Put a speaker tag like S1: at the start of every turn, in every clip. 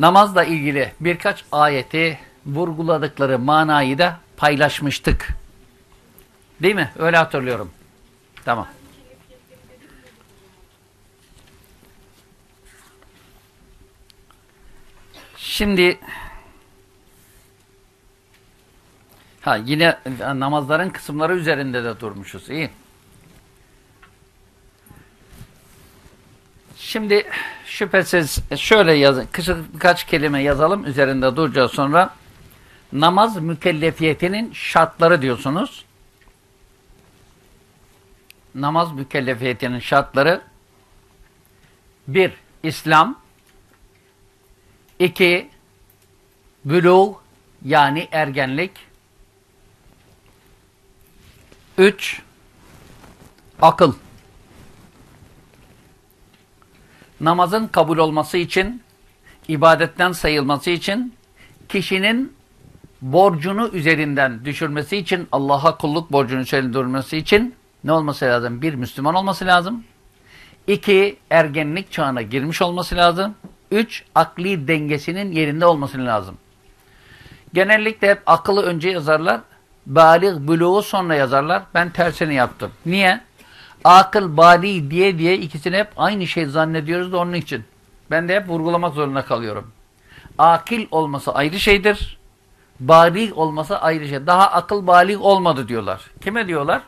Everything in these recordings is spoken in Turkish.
S1: namazla ilgili birkaç ayeti vurguladıkları manayı da paylaşmıştık. Değil mi? Öyle hatırlıyorum. Tamam. Şimdi ha yine namazların kısımları üzerinde de durmuşuz. İyi. Şimdi şüphesiz şöyle yazın. Kısa birkaç kelime yazalım. Üzerinde duracağız sonra. Namaz mükellefiyetinin şartları diyorsunuz. Namaz mükellefiyetinin şartları bir İslam iki Buluğ yani ergenlik üç Akıl namazın kabul olması için, ibadetten sayılması için, kişinin borcunu üzerinden düşürmesi için, Allah'a kulluk borcunu üzerinden düşürmesi için ne olması lazım? Bir, Müslüman olması lazım. İki, ergenlik çağına girmiş olması lazım. Üç, akli dengesinin yerinde olması lazım. Genellikle hep akıllı önce yazarlar, balik, buluğu sonra yazarlar. Ben tersini yaptım. Niye? Akıl, bali diye diye ikisini hep aynı şey zannediyoruz da onun için. Ben de hep vurgulamak zorunda kalıyorum. Akil olması ayrı şeydir. Bali olması ayrı şey. Daha akıl bali olmadı diyorlar. Kime diyorlar?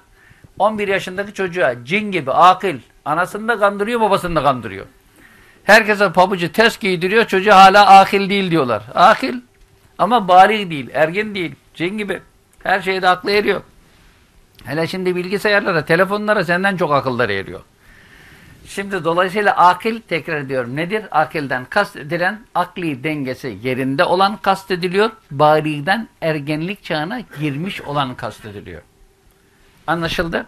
S1: 11 yaşındaki çocuğa cin gibi akil. Anasını da kandırıyor, babasını da kandırıyor. Herkese pabucu ters giydiriyor, çocuğu hala akil değil diyorlar. Akil ama bali değil, ergen değil, cin gibi. Her şeyde aklı eriyor. Hele şimdi bilgisayarlara, telefonlara senden çok akılları eriyor. Şimdi dolayısıyla akil tekrar ediyorum. Nedir? Akilden kastedilen akli dengesi yerinde olan kastediliyor. Bari'den ergenlik çağına girmiş olan kastediliyor. Anlaşıldı?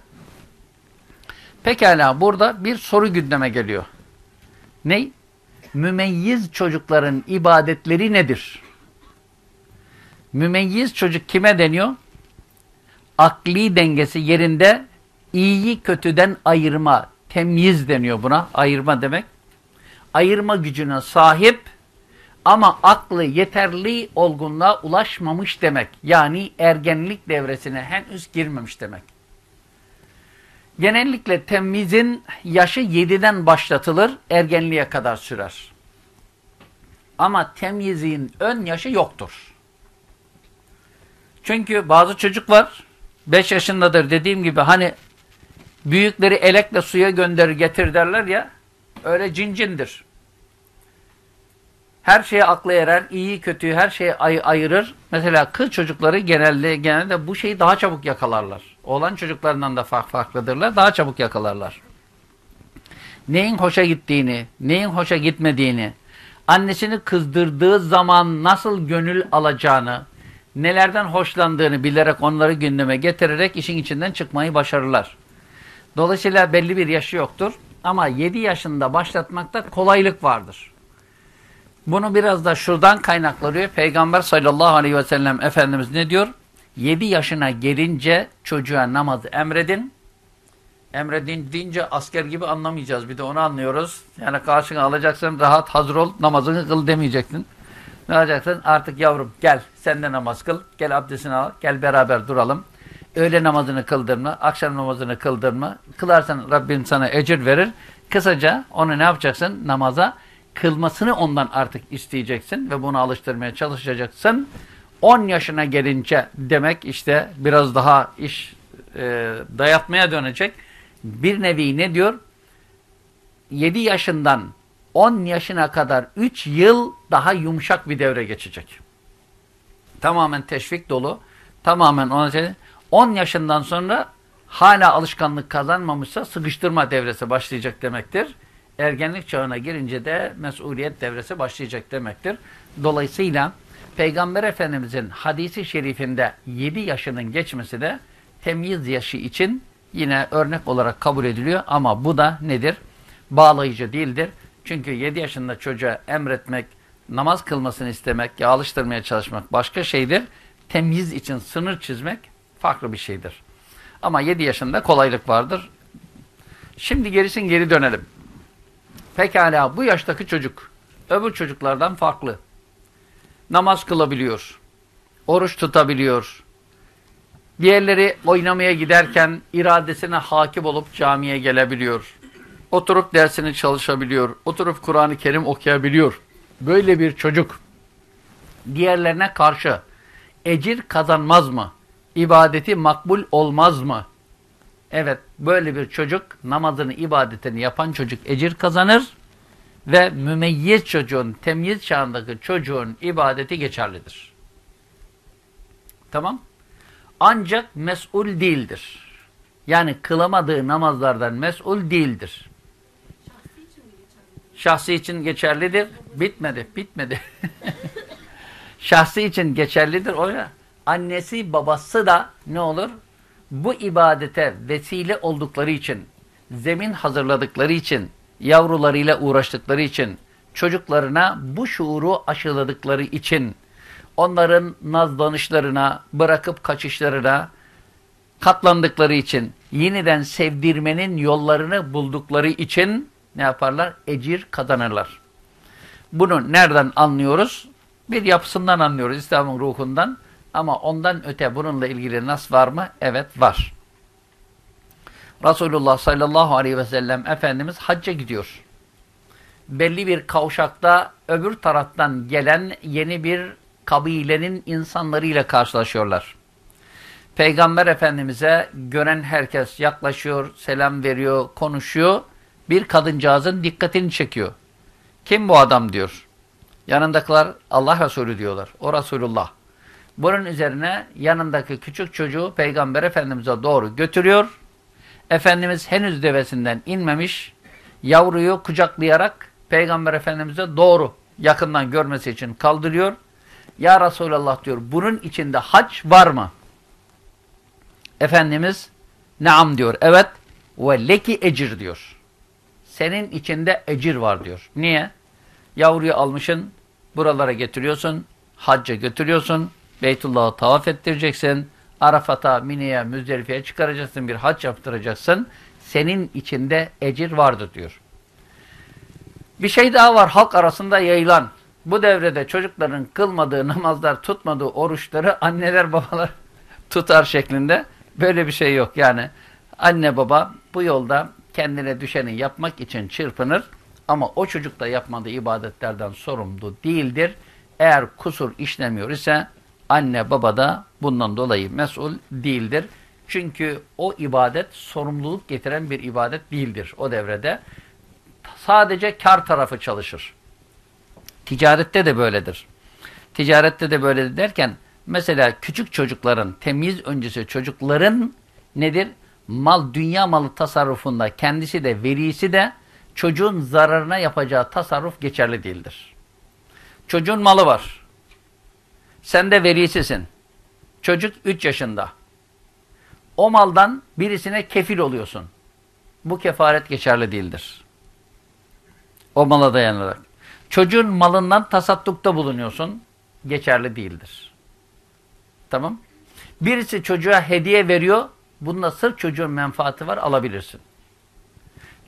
S1: Pekala burada bir soru gündeme geliyor. Ne? Mümeyyiz çocukların ibadetleri nedir? Mümeyyiz çocuk kime deniyor? Akli dengesi yerinde iyiyi kötüden ayırma, temyiz deniyor buna. Ayırma demek. Ayırma gücüne sahip ama aklı yeterli olgunluğa ulaşmamış demek. Yani ergenlik devresine henüz girmemiş demek. Genellikle temizin yaşı 7'den başlatılır, ergenliğe kadar sürer. Ama temyizin ön yaşı yoktur. Çünkü bazı çocuk var, 5 yaşındadır dediğim gibi hani büyükleri elekle suya gönderir getir derler ya öyle cincindir. Her şeye akla erer, iyi kötüyü her şeye ay ayırır. Mesela kız çocukları genelde genelde bu şeyi daha çabuk yakalarlar. Oğlan çocuklarından da fark farklıdırlar. Daha çabuk yakalarlar. Neyin hoşa gittiğini, neyin hoşa gitmediğini, annesini kızdırdığı zaman nasıl gönül alacağını, nelerden hoşlandığını bilerek onları gündeme getirerek işin içinden çıkmayı başarırlar. Dolayısıyla belli bir yaşı yoktur. Ama 7 yaşında başlatmakta kolaylık vardır. Bunu biraz da şuradan kaynaklanıyor. Peygamber sallallahu aleyhi ve sellem Efendimiz ne diyor? 7 yaşına gelince çocuğa namazı emredin. Emredin deyince asker gibi anlamayacağız. Bir de onu anlıyoruz. Yani karşına alacaksın rahat hazır ol namazını kıl demeyeceksin. Ne yapacaksın? Artık yavrum gel sen de namaz kıl. Gel abdestini al. Gel beraber duralım. Öğle namazını kıldırma, akşam namazını kıldırma. Kılarsan Rabbim sana ecir verir. Kısaca onu ne yapacaksın? Namaza kılmasını ondan artık isteyeceksin ve bunu alıştırmaya çalışacaksın. 10 yaşına gelince demek işte biraz daha iş e, dayatmaya dönecek. Bir nevi ne diyor? 7 yaşından 10 yaşına kadar 3 yıl daha yumuşak bir devre geçecek. Tamamen teşvik dolu. Tamamen ona şey, 10 yaşından sonra hala alışkanlık kazanmamışsa sıkıştırma devresi başlayacak demektir. Ergenlik çağına girince de mesuliyet devresi başlayacak demektir. Dolayısıyla Peygamber Efendimizin hadisi şerifinde 7 yaşının geçmesi de temyiz yaşı için yine örnek olarak kabul ediliyor. Ama bu da nedir? Bağlayıcı değildir. Çünkü 7 yaşında çocuğa emretmek, namaz kılmasını istemek, ya alıştırmaya çalışmak başka şeydir. Temyiz için sınır çizmek farklı bir şeydir. Ama 7 yaşında kolaylık vardır. Şimdi gerisin geri dönelim. Pekala bu yaştaki çocuk öbür çocuklardan farklı. namaz kılabiliyor, oruç tutabiliyor. Diğerleri oynamaya giderken iradesine hakim olup camiye gelebiliyor. Oturup dersini çalışabiliyor, oturup Kur'an-ı Kerim okuyabiliyor. Böyle bir çocuk diğerlerine karşı ecir kazanmaz mı? İbadeti makbul olmaz mı? Evet, böyle bir çocuk namazını, ibadetini yapan çocuk ecir kazanır ve mümeyyiz çocuğun, temyiz çağındaki çocuğun ibadeti geçerlidir. Tamam? Ancak mesul değildir. Yani kılamadığı namazlardan mesul değildir. Şahsi için geçerlidir. Bitmedi, bitmedi. Şahsi için geçerlidir. O annesi babası da ne olur? Bu ibadete vesile oldukları için, zemin hazırladıkları için, yavrularıyla uğraştıkları için, çocuklarına bu şuuru aşıladıkları için, onların nazlanışlarına, bırakıp kaçışlarına katlandıkları için, yeniden sevdirmenin yollarını buldukları için ne yaparlar? Ecir kazanırlar. Bunu nereden anlıyoruz? Bir yapısından anlıyoruz, İslam'ın ruhundan. Ama ondan öte bununla ilgili nas var mı? Evet var. Resulullah sallallahu aleyhi ve sellem Efendimiz hacca gidiyor. Belli bir kavşakta öbür taraftan gelen yeni bir kabilenin insanlarıyla karşılaşıyorlar. Peygamber Efendimiz'e gören herkes yaklaşıyor, selam veriyor, konuşuyor. Bir kadıncağızın dikkatini çekiyor. Kim bu adam diyor. Yanındakiler Allah Resulü diyorlar. O Resulullah. Bunun üzerine yanındaki küçük çocuğu Peygamber Efendimiz'e doğru götürüyor. Efendimiz henüz devesinden inmemiş. Yavruyu kucaklayarak Peygamber Efendimiz'e doğru yakından görmesi için kaldırıyor. Ya Resulallah diyor bunun içinde hac var mı? Efendimiz naam diyor. Evet. Ve leki ecir diyor. Senin içinde ecir var diyor. Niye? Yavruyu almışın, buralara getiriyorsun, hacca götürüyorsun, Beytullah'ı tavaf ettireceksin, Arafat'a, Mine'ye, Müzdelife'ye çıkaracaksın, bir hac yaptıracaksın. Senin içinde ecir vardır diyor. Bir şey daha var halk arasında yayılan. Bu devrede çocukların kılmadığı namazlar, tutmadığı oruçları anneler babalar tutar şeklinde. Böyle bir şey yok. Yani anne baba bu yolda kendine düşeni yapmak için çırpınır. Ama o çocuk da yapmadığı ibadetlerden sorumlu değildir. Eğer kusur işlemiyor ise anne baba da bundan dolayı mesul değildir. Çünkü o ibadet sorumluluk getiren bir ibadet değildir o devrede. Sadece kar tarafı çalışır. Ticarette de böyledir. Ticarette de böyledir derken mesela küçük çocukların, temiz öncesi çocukların nedir? Mal, dünya malı tasarrufunda kendisi de, velisi de çocuğun zararına yapacağı tasarruf geçerli değildir. Çocuğun malı var. Sen de velisisin. Çocuk 3 yaşında. O maldan birisine kefil oluyorsun. Bu kefaret geçerli değildir. O mala dayanarak. Çocuğun malından tasaddukta bulunuyorsun. Geçerli değildir. Tamam. Birisi çocuğa hediye veriyor. Bunda sırf çocuğun menfaati var alabilirsin.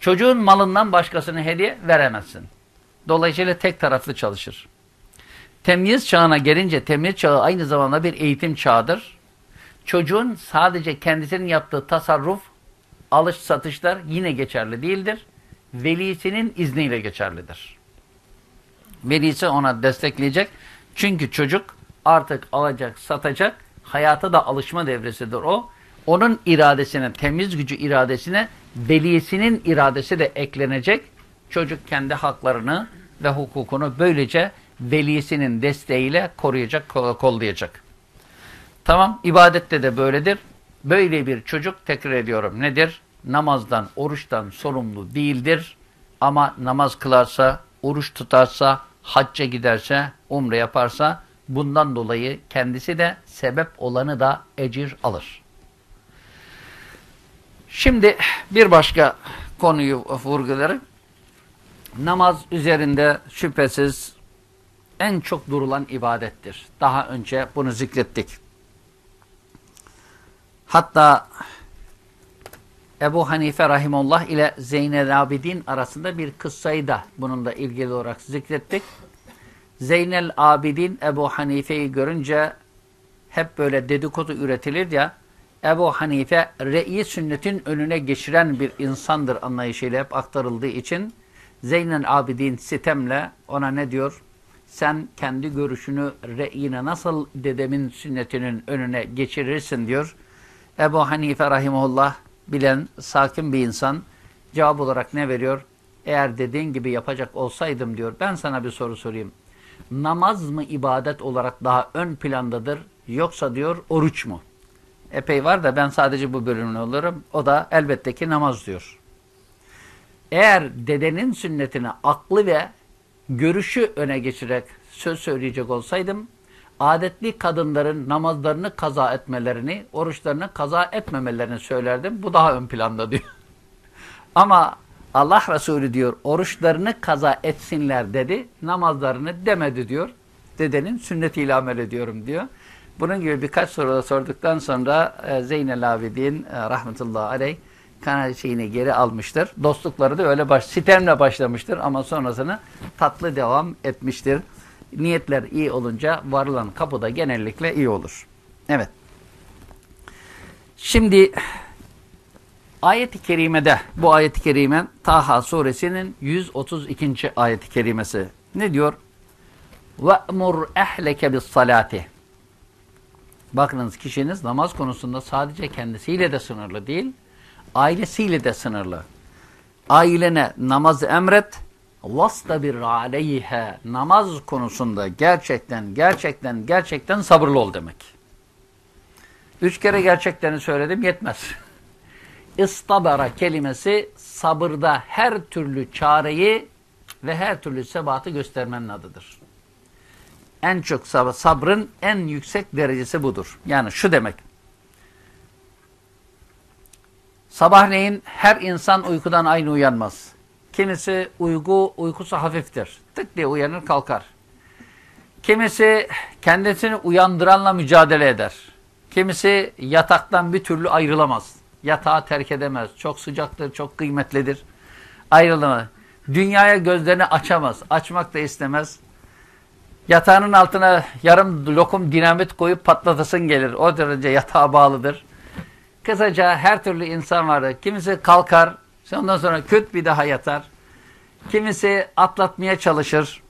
S1: Çocuğun malından başkasına hediye veremezsin. Dolayısıyla tek taraflı çalışır. Temyiz çağına gelince temyiz çağı aynı zamanda bir eğitim çağıdır. Çocuğun sadece kendisinin yaptığı tasarruf, alış satışlar yine geçerli değildir. Velisinin izniyle geçerlidir. Velisi ona destekleyecek. Çünkü çocuk artık alacak, satacak. Hayata da alışma devresidir o. Onun iradesine, temiz gücü iradesine velisinin iradesi de eklenecek. Çocuk kendi haklarını ve hukukunu böylece velisinin desteğiyle koruyacak, kollayacak. Tamam, ibadette de böyledir. Böyle bir çocuk tekrar ediyorum nedir? Namazdan, oruçtan sorumlu değildir. Ama namaz kılarsa, oruç tutarsa, hacca giderse, umre yaparsa bundan dolayı kendisi de sebep olanı da ecir alır. Şimdi bir başka konuyu vurgularım. Namaz üzerinde şüphesiz en çok durulan ibadettir. Daha önce bunu zikrettik. Hatta Ebu Hanife Rahimullah ile Zeynel Abidin arasında bir kıssayı da bununla ilgili olarak zikrettik. Zeynel Abidin Ebu Hanife'yi görünce hep böyle dedikodu üretilir ya Ebu Hanife re'i sünnetin önüne geçiren bir insandır anlayışıyla hep aktarıldığı için Zeynel Abidin sitemle ona ne diyor? Sen kendi görüşünü re'ine nasıl dedemin sünnetinin önüne geçirirsin diyor. Ebu Hanife rahimullah bilen sakin bir insan cevap olarak ne veriyor? Eğer dediğin gibi yapacak olsaydım diyor ben sana bir soru sorayım. Namaz mı ibadet olarak daha ön plandadır yoksa diyor oruç mu? Epey var da ben sadece bu bölümünü olurum. O da elbette ki namaz diyor. Eğer dedenin sünnetine aklı ve görüşü öne geçirerek söz söyleyecek olsaydım adetli kadınların namazlarını kaza etmelerini, oruçlarını kaza etmemelerini söylerdim. Bu daha ön planda diyor. Ama Allah Resulü diyor oruçlarını kaza etsinler dedi, namazlarını demedi diyor. Dedenin sünnetiyle amel ediyorum diyor. Bunun gibi birkaç soru da sorduktan sonra e, Zeynel Abidin e, rahmetullahi aleyh kanal şeyini geri almıştır. Dostlukları da öyle baş, sitemle başlamıştır ama sonrasını tatlı devam etmiştir. Niyetler iyi olunca varılan kapıda genellikle iyi olur. Evet. Şimdi ayet-i kerimede bu ayet-i kerime Taha suresinin 132. ayet-i kerimesi ne diyor? وَأْمُرْ اَحْلَكَ بِالصَّلَاتِ Bakınız kişiniz namaz konusunda sadece kendisiyle de sınırlı değil, ailesiyle de sınırlı. Ailene namazı emret, bir aleyhe namaz konusunda gerçekten, gerçekten, gerçekten sabırlı ol demek. Üç kere gerçeklerini söyledim yetmez. İstabara kelimesi sabırda her türlü çareyi ve her türlü sebatı göstermenin adıdır. En çok sab sabrın en yüksek derecesi budur. Yani şu demek. Sabahleyin her insan uykudan aynı uyanmaz. Kimisi uygu, uykusu hafiftir. Tık diye uyanır kalkar. Kimisi kendisini uyandıranla mücadele eder. Kimisi yataktan bir türlü ayrılamaz. Yatağı terk edemez. Çok sıcaktır, çok kıymetlidir. Ayrılamaz. Dünyaya gözlerini açamaz. Açmak da istemez. Yatağının altına yarım lokum dinamit koyup patlatasın gelir. O derece yatağa bağlıdır. Kısaca her türlü insan vardır. Kimisi kalkar, ondan sonra küt bir daha yatar. Kimisi atlatmaya çalışır.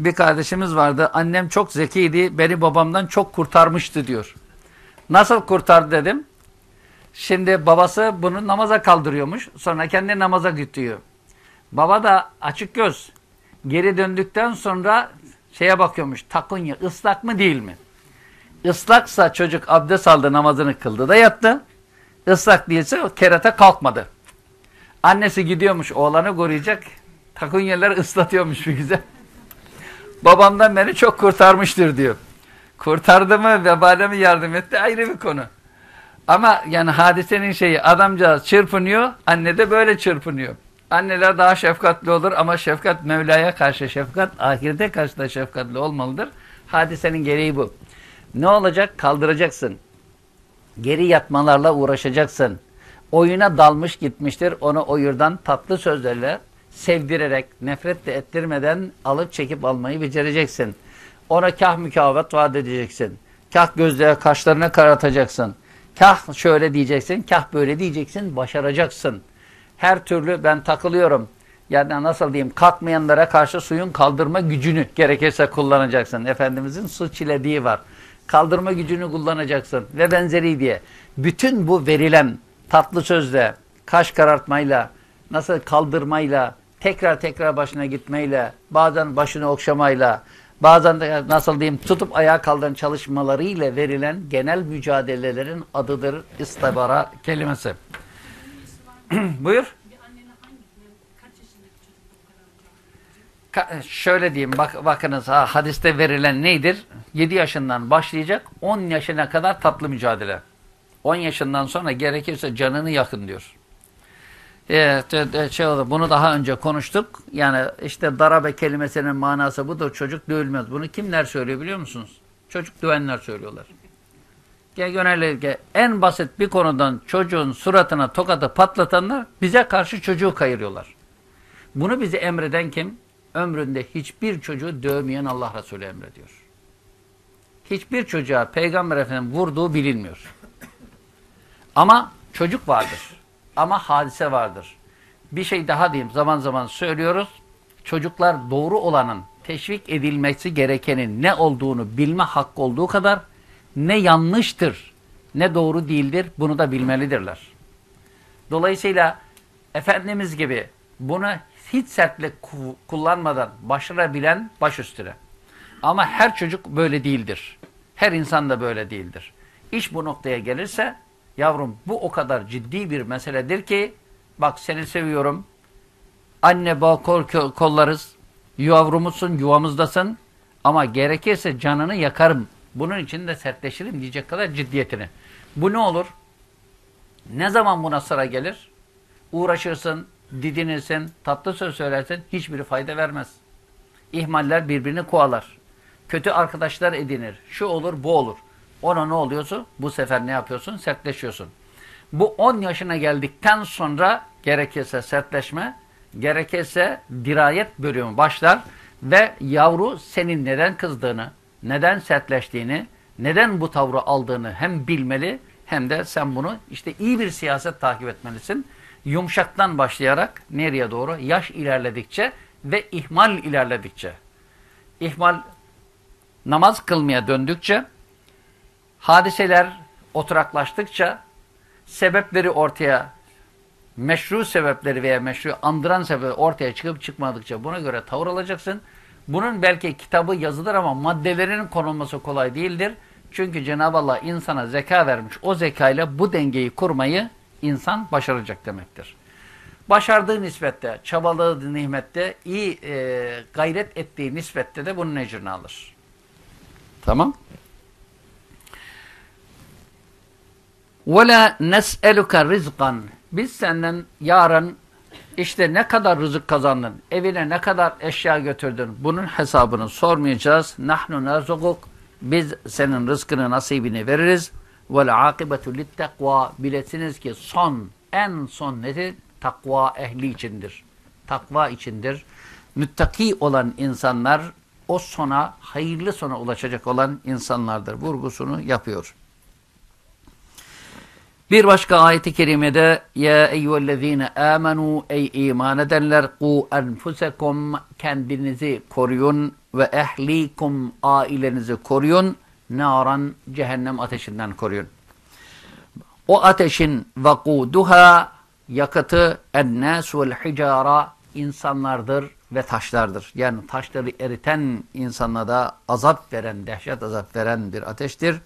S1: Bir kardeşimiz vardı. Annem çok zekiydi. Beni babamdan çok kurtarmıştı diyor. Nasıl kurtardı dedim. Şimdi babası bunu namaza kaldırıyormuş. Sonra kendi namaza gidiyor. Baba da açık göz. Geri döndükten sonra şeye bakıyormuş. Takunya ıslak mı değil mi? Islaksa çocuk abdest aldı namazını kıldı da yattı. Islak değilse kerete kalkmadı. Annesi gidiyormuş oğlanı koruyacak. Takunyeler ıslatıyormuş bir güzel. Babamdan beni çok kurtarmıştır diyor. Kurtardı mı vebale mi yardım etti ayrı bir konu. Ama yani hadisenin şeyi adamcağız çırpınıyor, anne de böyle çırpınıyor. Anneler daha şefkatli olur ama şefkat Mevla'ya karşı şefkat, ahirete karşı da şefkatli olmalıdır. Hadisenin gereği bu. Ne olacak? Kaldıracaksın. Geri yatmalarla uğraşacaksın. Oyuna dalmış gitmiştir. Onu oyurdan tatlı sözlerle sevdirerek, nefret de ettirmeden alıp çekip almayı becereceksin. Ona kah mükavat vaat edeceksin. Kah gözlere kaşlarına karatacaksın. Kah şöyle diyeceksin, kah böyle diyeceksin, başaracaksın. Her türlü ben takılıyorum. Yani nasıl diyeyim, kalkmayanlara karşı suyun kaldırma gücünü gerekirse kullanacaksın. Efendimizin su çilediği var. Kaldırma gücünü kullanacaksın ve benzeri diye. Bütün bu verilen tatlı sözle, kaş karartmayla, nasıl kaldırmayla, tekrar tekrar başına gitmeyle, bazen başını okşamayla, bazen de nasıl diyeyim tutup ayağa kaldıran çalışmalarıyla verilen genel mücadelelerin adıdır istabara kelimesi. Buyur. Ka şöyle diyeyim bak bakınız ha, hadiste verilen neydir? 7 yaşından başlayacak 10 yaşına kadar tatlı mücadele. 10 yaşından sonra gerekirse canını yakın diyor. Evet, şey oldu, bunu daha önce konuştuk. Yani işte darabe kelimesinin manası budur. Çocuk dövülmez. Bunu kimler söylüyor biliyor musunuz? Çocuk dövenler söylüyorlar. Genellikle en basit bir konudan çocuğun suratına tokadı patlatanlar bize karşı çocuğu kayırıyorlar. Bunu bize emreden kim? ömründe hiçbir çocuğu dövmeyen Allah Resulü emrediyor. Hiçbir çocuğa Peygamber Efendimiz vurduğu bilinmiyor. Ama çocuk vardır. Ama hadise vardır. Bir şey daha diyeyim zaman zaman söylüyoruz. Çocuklar doğru olanın teşvik edilmesi gerekenin ne olduğunu bilme hakkı olduğu kadar ne yanlıştır ne doğru değildir bunu da bilmelidirler. Dolayısıyla Efendimiz gibi bunu hiç sertlik kullanmadan başarabilen baş üstüne. Ama her çocuk böyle değildir. Her insan da böyle değildir. İş bu noktaya gelirse yavrum bu o kadar ciddi bir meseledir ki bak seni seviyorum. Anne bağ kol, kollarız. Yavrumuzsun, yuvamızdasın. Ama gerekirse canını yakarım. Bunun için de sertleşirim diyecek kadar ciddiyetini. Bu ne olur? Ne zaman buna sıra gelir? Uğraşırsın, didinirsin, tatlı söz söylersin, hiçbiri fayda vermez. İhmaller birbirini kovalar. Kötü arkadaşlar edinir. Şu olur, bu olur. Ona ne oluyorsun? Bu sefer ne yapıyorsun? Sertleşiyorsun. Bu 10 yaşına geldikten sonra gerekirse sertleşme, gerekirse dirayet bölümü başlar ve yavru senin neden kızdığını, neden sertleştiğini, neden bu tavrı aldığını hem bilmeli hem de sen bunu işte iyi bir siyaset takip etmelisin. Yumuşaktan başlayarak nereye doğru? Yaş ilerledikçe ve ihmal ilerledikçe. İhmal namaz kılmaya döndükçe, hadiseler oturaklaştıkça, sebepleri ortaya, meşru sebepleri veya meşru andıran sebepleri ortaya çıkıp çıkmadıkça buna göre tavır alacaksın. Bunun belki kitabı yazılır ama maddelerinin konulması kolay değildir. Çünkü Cenab-ı Allah insana zeka vermiş. O zekayla bu dengeyi kurmayı insan başaracak demektir. Başardığı nispette, çabaladığı nimette, iyi e, gayret ettiği nispette de bunun ecrini alır. Tamam. وَلَا نَسْأَلُكَ رِزْقًا Biz senden yarın işte ne kadar rızık kazandın, evine ne kadar eşya götürdün bunun hesabını sormayacağız. Nahnu nerzukuk biz senin rızkını nasibini veririz. Vel akibetu littekva bilesiniz ki son, en son nedir? Takva ehli içindir. Takva içindir. Müttaki olan insanlar o sona, hayırlı sona ulaşacak olan insanlardır. Vurgusunu yapıyor. Bir başka ayeti kerimede ya eyyühellezine amenu ey iman edenler ku enfusekum kendinizi koruyun ve ehlikum ailenizi koruyun naran cehennem ateşinden koruyun. O ateşin vakuduha yakıtı ennâs vel hicara insanlardır ve taşlardır. Yani taşları eriten insanlara da azap veren, dehşet azap veren bir ateştir.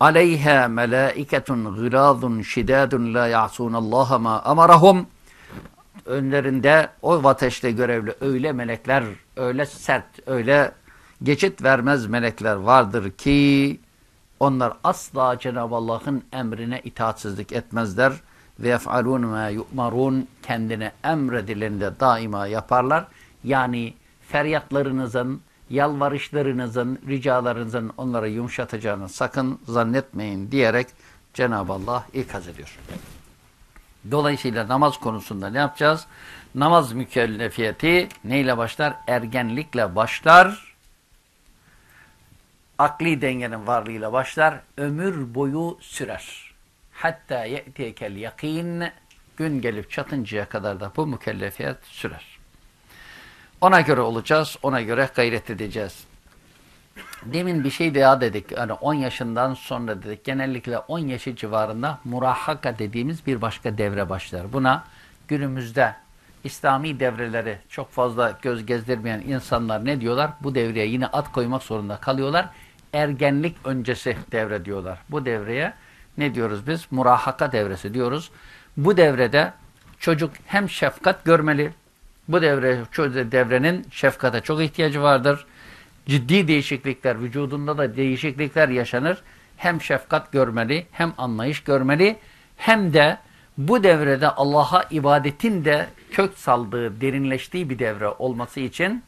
S1: Aleyha melaiketun gıladun şidadun la ya'sunallaha ma amarahum. Önlerinde o ateşle görevli öyle melekler, öyle sert, öyle geçit vermez melekler vardır ki onlar asla Cenab-ı Allah'ın emrine itaatsizlik etmezler ve yef'alun ma yu'marun kendine emredileni de daima yaparlar. Yani feryatlarınızın, yalvarışlarınızın, ricalarınızın onları yumuşatacağını sakın zannetmeyin diyerek Cenab-ı Allah ikaz ediyor. Dolayısıyla namaz konusunda ne yapacağız? Namaz mükellefiyeti neyle başlar? Ergenlikle başlar. Akli dengenin varlığıyla başlar. Ömür boyu sürer. Hatta ye'tiyekel yakin gün gelip çatıncaya kadar da bu mükellefiyet sürer. Ona göre olacağız, ona göre gayret edeceğiz. Demin bir şey daha dedik. Hani 10 yaşından sonra dedik. Genellikle 10 yaşı civarında murahhaka dediğimiz bir başka devre başlar. Buna günümüzde İslami devreleri çok fazla göz gezdirmeyen insanlar ne diyorlar? Bu devreye yine at koymak zorunda kalıyorlar. Ergenlik öncesi devre diyorlar. Bu devreye ne diyoruz biz? Murahhaka devresi diyoruz. Bu devrede çocuk hem şefkat görmeli, bu devre, devrenin şefkate çok ihtiyacı vardır. Ciddi değişiklikler, vücudunda da değişiklikler yaşanır. Hem şefkat görmeli, hem anlayış görmeli, hem de bu devrede Allah'a ibadetin de kök saldığı, derinleştiği bir devre olması için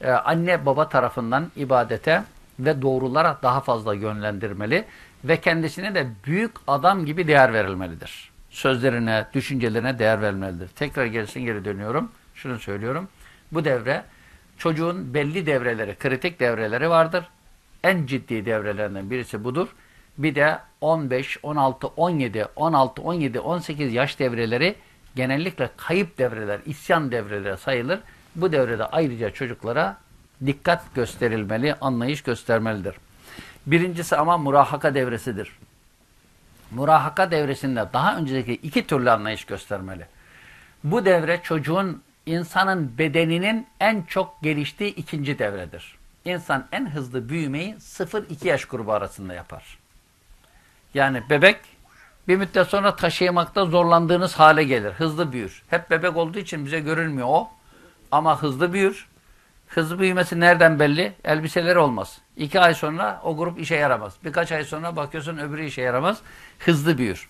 S1: e, anne baba tarafından ibadete ve doğrulara daha fazla yönlendirmeli ve kendisine de büyük adam gibi değer verilmelidir. Sözlerine, düşüncelerine değer verilmelidir. Tekrar gelsin geri dönüyorum şunu söylüyorum. Bu devre çocuğun belli devreleri, kritik devreleri vardır. En ciddi devrelerinden birisi budur. Bir de 15, 16, 17, 16, 17, 18 yaş devreleri genellikle kayıp devreler, isyan devreleri sayılır. Bu devrede ayrıca çocuklara dikkat gösterilmeli, anlayış göstermelidir. Birincisi ama murahaka devresidir. Murahaka devresinde daha önceki iki türlü anlayış göstermeli. Bu devre çocuğun insanın bedeninin en çok geliştiği ikinci devredir. İnsan en hızlı büyümeyi 0-2 yaş grubu arasında yapar. Yani bebek bir müddet sonra taşıyamakta zorlandığınız hale gelir. Hızlı büyür. Hep bebek olduğu için bize görünmüyor o. Ama hızlı büyür. Hızlı büyümesi nereden belli? Elbiseleri olmaz. İki ay sonra o grup işe yaramaz. Birkaç ay sonra bakıyorsun öbürü işe yaramaz. Hızlı büyür.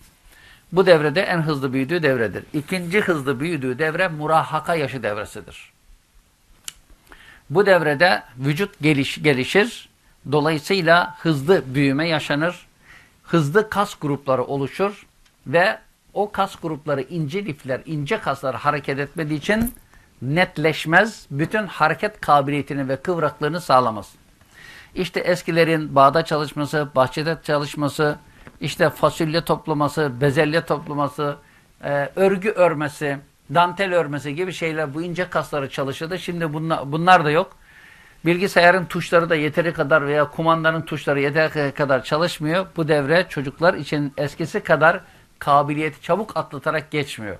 S1: Bu devrede en hızlı büyüdüğü devredir. İkinci hızlı büyüdüğü devre murahaka yaşı devresidir. Bu devrede vücut geliş, gelişir. Dolayısıyla hızlı büyüme yaşanır. Hızlı kas grupları oluşur ve o kas grupları ince lifler, ince kaslar hareket etmediği için netleşmez. Bütün hareket kabiliyetini ve kıvraklığını sağlamaz. İşte eskilerin bağda çalışması, bahçede çalışması, işte fasulye toplaması, bezelye toplaması, e, örgü örmesi, dantel örmesi gibi şeyler bu ince kasları çalışırdı. Şimdi bunlar, bunlar da yok. Bilgisayarın tuşları da yeteri kadar veya kumandanın tuşları yeteri kadar çalışmıyor. Bu devre çocuklar için eskisi kadar kabiliyeti çabuk atlatarak geçmiyor.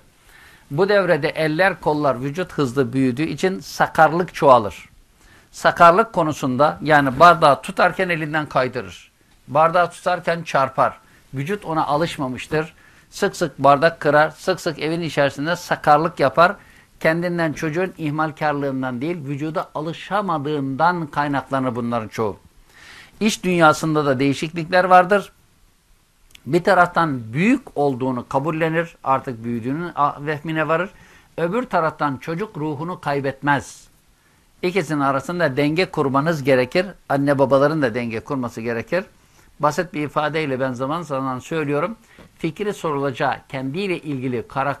S1: Bu devrede eller, kollar, vücut hızlı büyüdüğü için sakarlık çoğalır. Sakarlık konusunda yani bardağı tutarken elinden kaydırır. Bardağı tutarken çarpar. Vücut ona alışmamıştır. Sık sık bardak kırar, sık sık evin içerisinde sakarlık yapar. Kendinden çocuğun ihmalkarlığından değil, vücuda alışamadığından kaynaklanır bunların çoğu. İş dünyasında da değişiklikler vardır. Bir taraftan büyük olduğunu kabullenir, artık büyüdüğünün vehmine varır. Öbür taraftan çocuk ruhunu kaybetmez. İkisinin arasında denge kurmanız gerekir. Anne babaların da denge kurması gerekir. Basit bir ifadeyle ben zaman zaman söylüyorum. Fikri sorulacağı, kendiyle ilgili karar,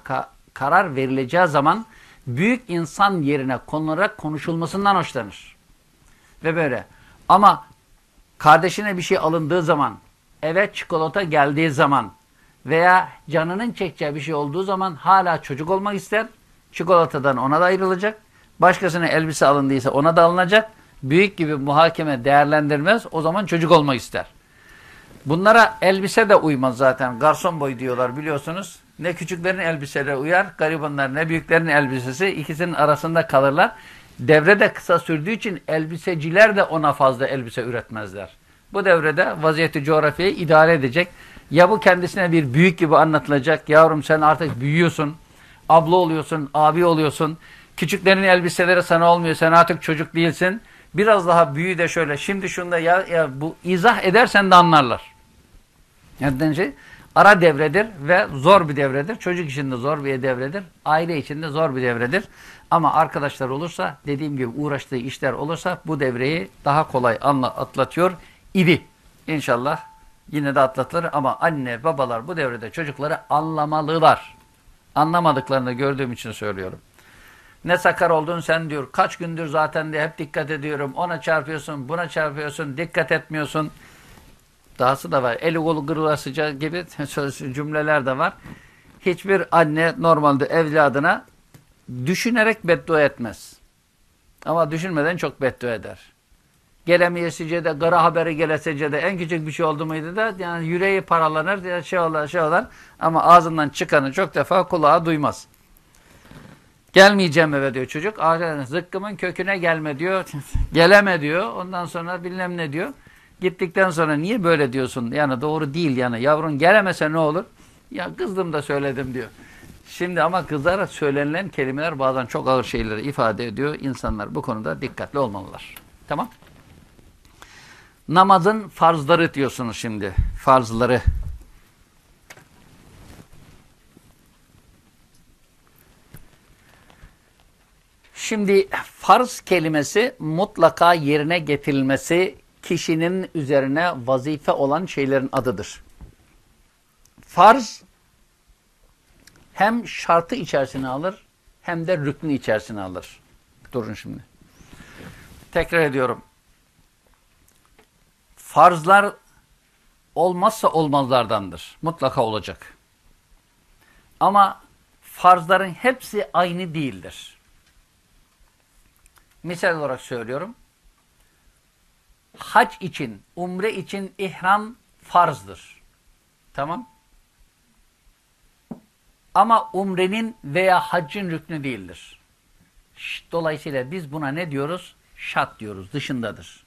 S1: karar verileceği zaman büyük insan yerine konularak konuşulmasından hoşlanır. Ve böyle. Ama kardeşine bir şey alındığı zaman, eve çikolata geldiği zaman veya canının çekeceği bir şey olduğu zaman hala çocuk olmak ister. Çikolatadan ona da ayrılacak. Başkasına elbise alındıysa ona da alınacak. Büyük gibi muhakeme değerlendirmez. O zaman çocuk olmak ister. Bunlara elbise de uymaz zaten. Garson boy diyorlar biliyorsunuz. Ne küçüklerin elbiseleri uyar, garibanlar ne büyüklerin elbisesi. ikisinin arasında kalırlar. Devre de kısa sürdüğü için elbiseciler de ona fazla elbise üretmezler. Bu devrede vaziyeti coğrafyayı idare edecek. Ya bu kendisine bir büyük gibi anlatılacak. Yavrum sen artık büyüyorsun. Abla oluyorsun, abi oluyorsun. Küçüklerin elbiseleri sana olmuyor. Sen artık çocuk değilsin. Biraz daha büyü de şöyle. Şimdi şunda ya, ya bu izah edersen de anlarlar. Yani şey, ara devredir ve zor bir devredir. Çocuk için de zor bir devredir. Aile için de zor bir devredir. Ama arkadaşlar olursa, dediğim gibi uğraştığı işler olursa bu devreyi daha kolay anla, atlatıyor idi. İnşallah yine de atlatılır ama anne babalar bu devrede çocukları anlamalılar. Anlamadıklarını gördüğüm için söylüyorum. Ne sakar oldun sen diyor. Kaç gündür zaten de hep dikkat ediyorum. Ona çarpıyorsun, buna çarpıyorsun, dikkat etmiyorsun. Dahası da var. Eli kolu kırılasıca gibi cümleler de var. Hiçbir anne normalde evladına düşünerek beddua etmez. Ama düşünmeden çok beddua eder. Gelemeyesice de, kara haberi gelesice de, en küçük bir şey oldu muydu da yani yüreği paralanır, şey olur, şey olur. Ama ağzından çıkanı çok defa kulağa duymaz. Gelmeyeceğim eve diyor çocuk. Zıkkımın köküne gelme diyor. Geleme diyor. Ondan sonra bilmem ne diyor. Gittikten sonra niye böyle diyorsun? Yani doğru değil yani. Yavrun gelemese ne olur? Ya kızdım da söyledim diyor. Şimdi ama kızlara söylenilen kelimeler bazen çok ağır şeyleri ifade ediyor. İnsanlar bu konuda dikkatli olmalılar. Tamam. Namazın farzları diyorsunuz şimdi. Farzları. Şimdi farz kelimesi mutlaka yerine getirilmesi kişinin üzerine vazife olan şeylerin adıdır. Farz hem şartı içerisine alır hem de rüknü içerisine alır. Durun şimdi. Tekrar ediyorum. Farzlar olmazsa olmazlardandır. Mutlaka olacak. Ama farzların hepsi aynı değildir. Misal olarak söylüyorum. Hac için, umre için ihram farzdır. Tamam. Ama umrenin veya haccın rüknü değildir. Dolayısıyla biz buna ne diyoruz? Şat diyoruz, dışındadır.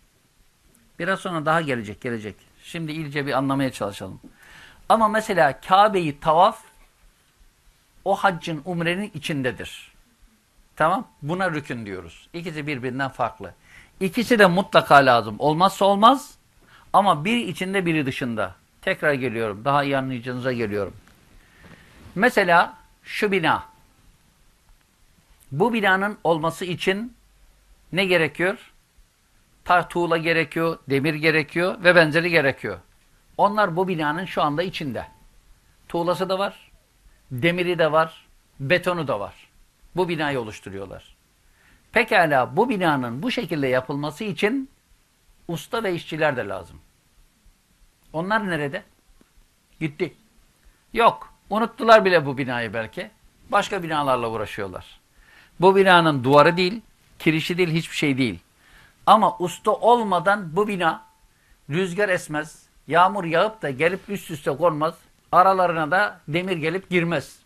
S1: Biraz sonra daha gelecek, gelecek. Şimdi iyice bir anlamaya çalışalım. Ama mesela Kabe'yi tavaf o haccın, umrenin içindedir. Tamam? Buna rükün diyoruz. İkisi birbirinden farklı. İkisi de mutlaka lazım. Olmazsa olmaz ama biri içinde biri dışında. Tekrar geliyorum. Daha iyi anlayacağınıza geliyorum. Mesela şu bina. Bu binanın olması için ne gerekiyor? Ta tuğla gerekiyor, demir gerekiyor ve benzeri gerekiyor. Onlar bu binanın şu anda içinde. Tuğlası da var, demiri de var, betonu da var. Bu binayı oluşturuyorlar. Pekala bu binanın bu şekilde yapılması için usta ve işçiler de lazım. Onlar nerede? Gitti. Yok. Unuttular bile bu binayı belki. Başka binalarla uğraşıyorlar. Bu binanın duvarı değil, kirişi değil, hiçbir şey değil. Ama usta olmadan bu bina rüzgar esmez, yağmur yağıp da gelip üst üste konmaz, aralarına da demir gelip girmez.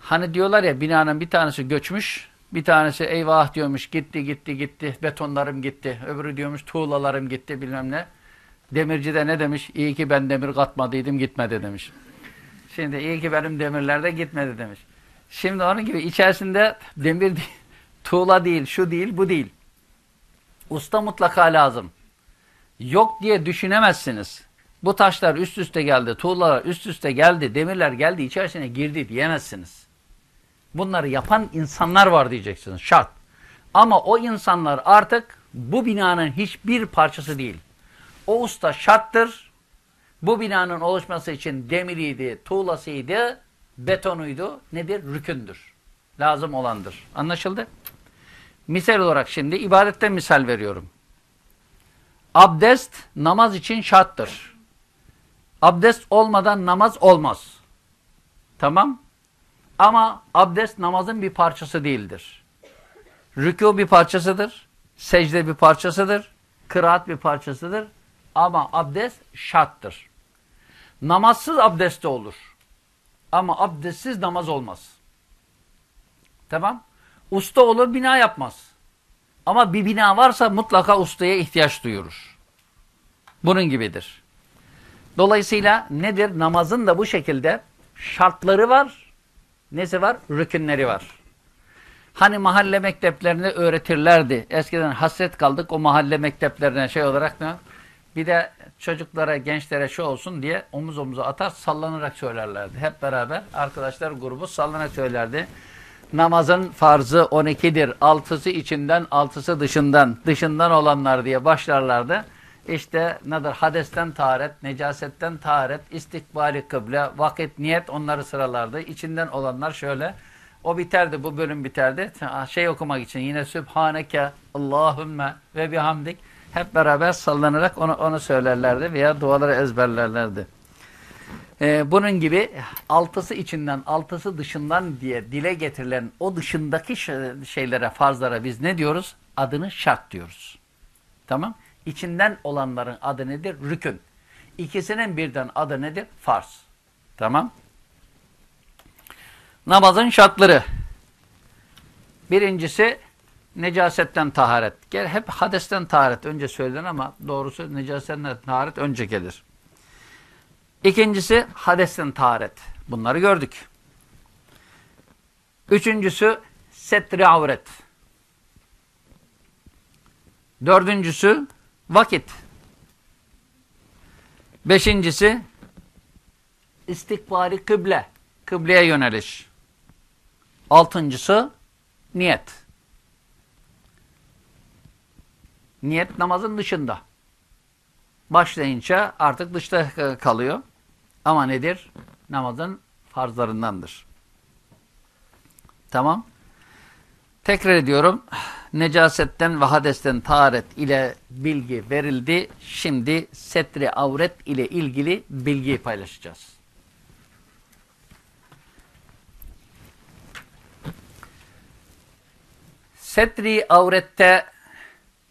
S1: Hani diyorlar ya binanın bir tanesi göçmüş, bir tanesi eyvah diyormuş gitti gitti gitti, betonlarım gitti, öbürü diyormuş tuğlalarım gitti bilmem ne. Demirci de ne demiş? İyi ki ben demir katmadıydım gitmedi demiş. Şimdi iyi ki benim demirlerde gitmedi demiş. Şimdi onun gibi içerisinde demir değil, tuğla değil, şu değil, bu değil. Usta mutlaka lazım. Yok diye düşünemezsiniz. Bu taşlar üst üste geldi, tuğlalar üst üste geldi, demirler geldi, içerisine girdi diyemezsiniz. Bunları yapan insanlar var diyeceksiniz. Şart. Ama o insanlar artık bu binanın hiçbir parçası değil. O usta şarttır. Bu binanın oluşması için demiriydi, tuğlasıydı, betonuydu. Nedir? Rükündür. Lazım olandır. Anlaşıldı? Misal olarak şimdi ibadetten misal veriyorum. Abdest namaz için şarttır. Abdest olmadan namaz olmaz. Tamam? Ama abdest namazın bir parçası değildir. Rükû bir parçasıdır. Secde bir parçasıdır. Kıraat bir parçasıdır. Ama abdest şarttır. Namazsız abdest de olur. Ama abdestsiz namaz olmaz. Tamam? Usta olur bina yapmaz. Ama bir bina varsa mutlaka ustaya ihtiyaç duyurur. Bunun gibidir. Dolayısıyla nedir? Namazın da bu şekilde şartları var. Nesi var? Rükünleri var. Hani mahalle mekteplerinde öğretirlerdi. Eskiden hasret kaldık o mahalle mekteplerine şey olarak ne? Bir de çocuklara, gençlere şu olsun diye omuz omuza atar sallanarak söylerlerdi. Hep beraber arkadaşlar grubu sallanarak söylerdi. Namazın farzı 12'dir. Altısı içinden, altısı dışından. Dışından olanlar diye başlarlardı. İşte nedir? Hadesten taharet, necasetten taharet, istikbali kıble, vakit, niyet onları sıralardı. İçinden olanlar şöyle. O biterdi, bu bölüm biterdi. Şey okumak için yine Sübhaneke, Allahümme ve bihamdik hep beraber sallanarak onu, onu söylerlerdi veya duaları ezberlerlerdi. Ee, bunun gibi altısı içinden, altısı dışından diye dile getirilen o dışındaki şeylere, farzlara biz ne diyoruz? Adını şart diyoruz. Tamam? İçinden olanların adı nedir? Rükün. İkisinin birden adı nedir? Farz. Tamam? Namazın şartları. Birincisi necasetten taharet. Gel hep hadesten taharet önce söylenir ama doğrusu necasetten taharet önce gelir. İkincisi hadesten taharet. Bunları gördük. Üçüncüsü setri avret. Dördüncüsü vakit. Beşincisi istikbali kıble. Kıbleye yöneliş. Altıncısı niyet. Niyet namazın dışında. Başlayınca artık dışta kalıyor. Ama nedir? Namazın farzlarındandır. Tamam. Tekrar ediyorum. Necasetten ve hadesten taharet ile bilgi verildi. Şimdi setri avret ile ilgili bilgiyi paylaşacağız. Setri avrette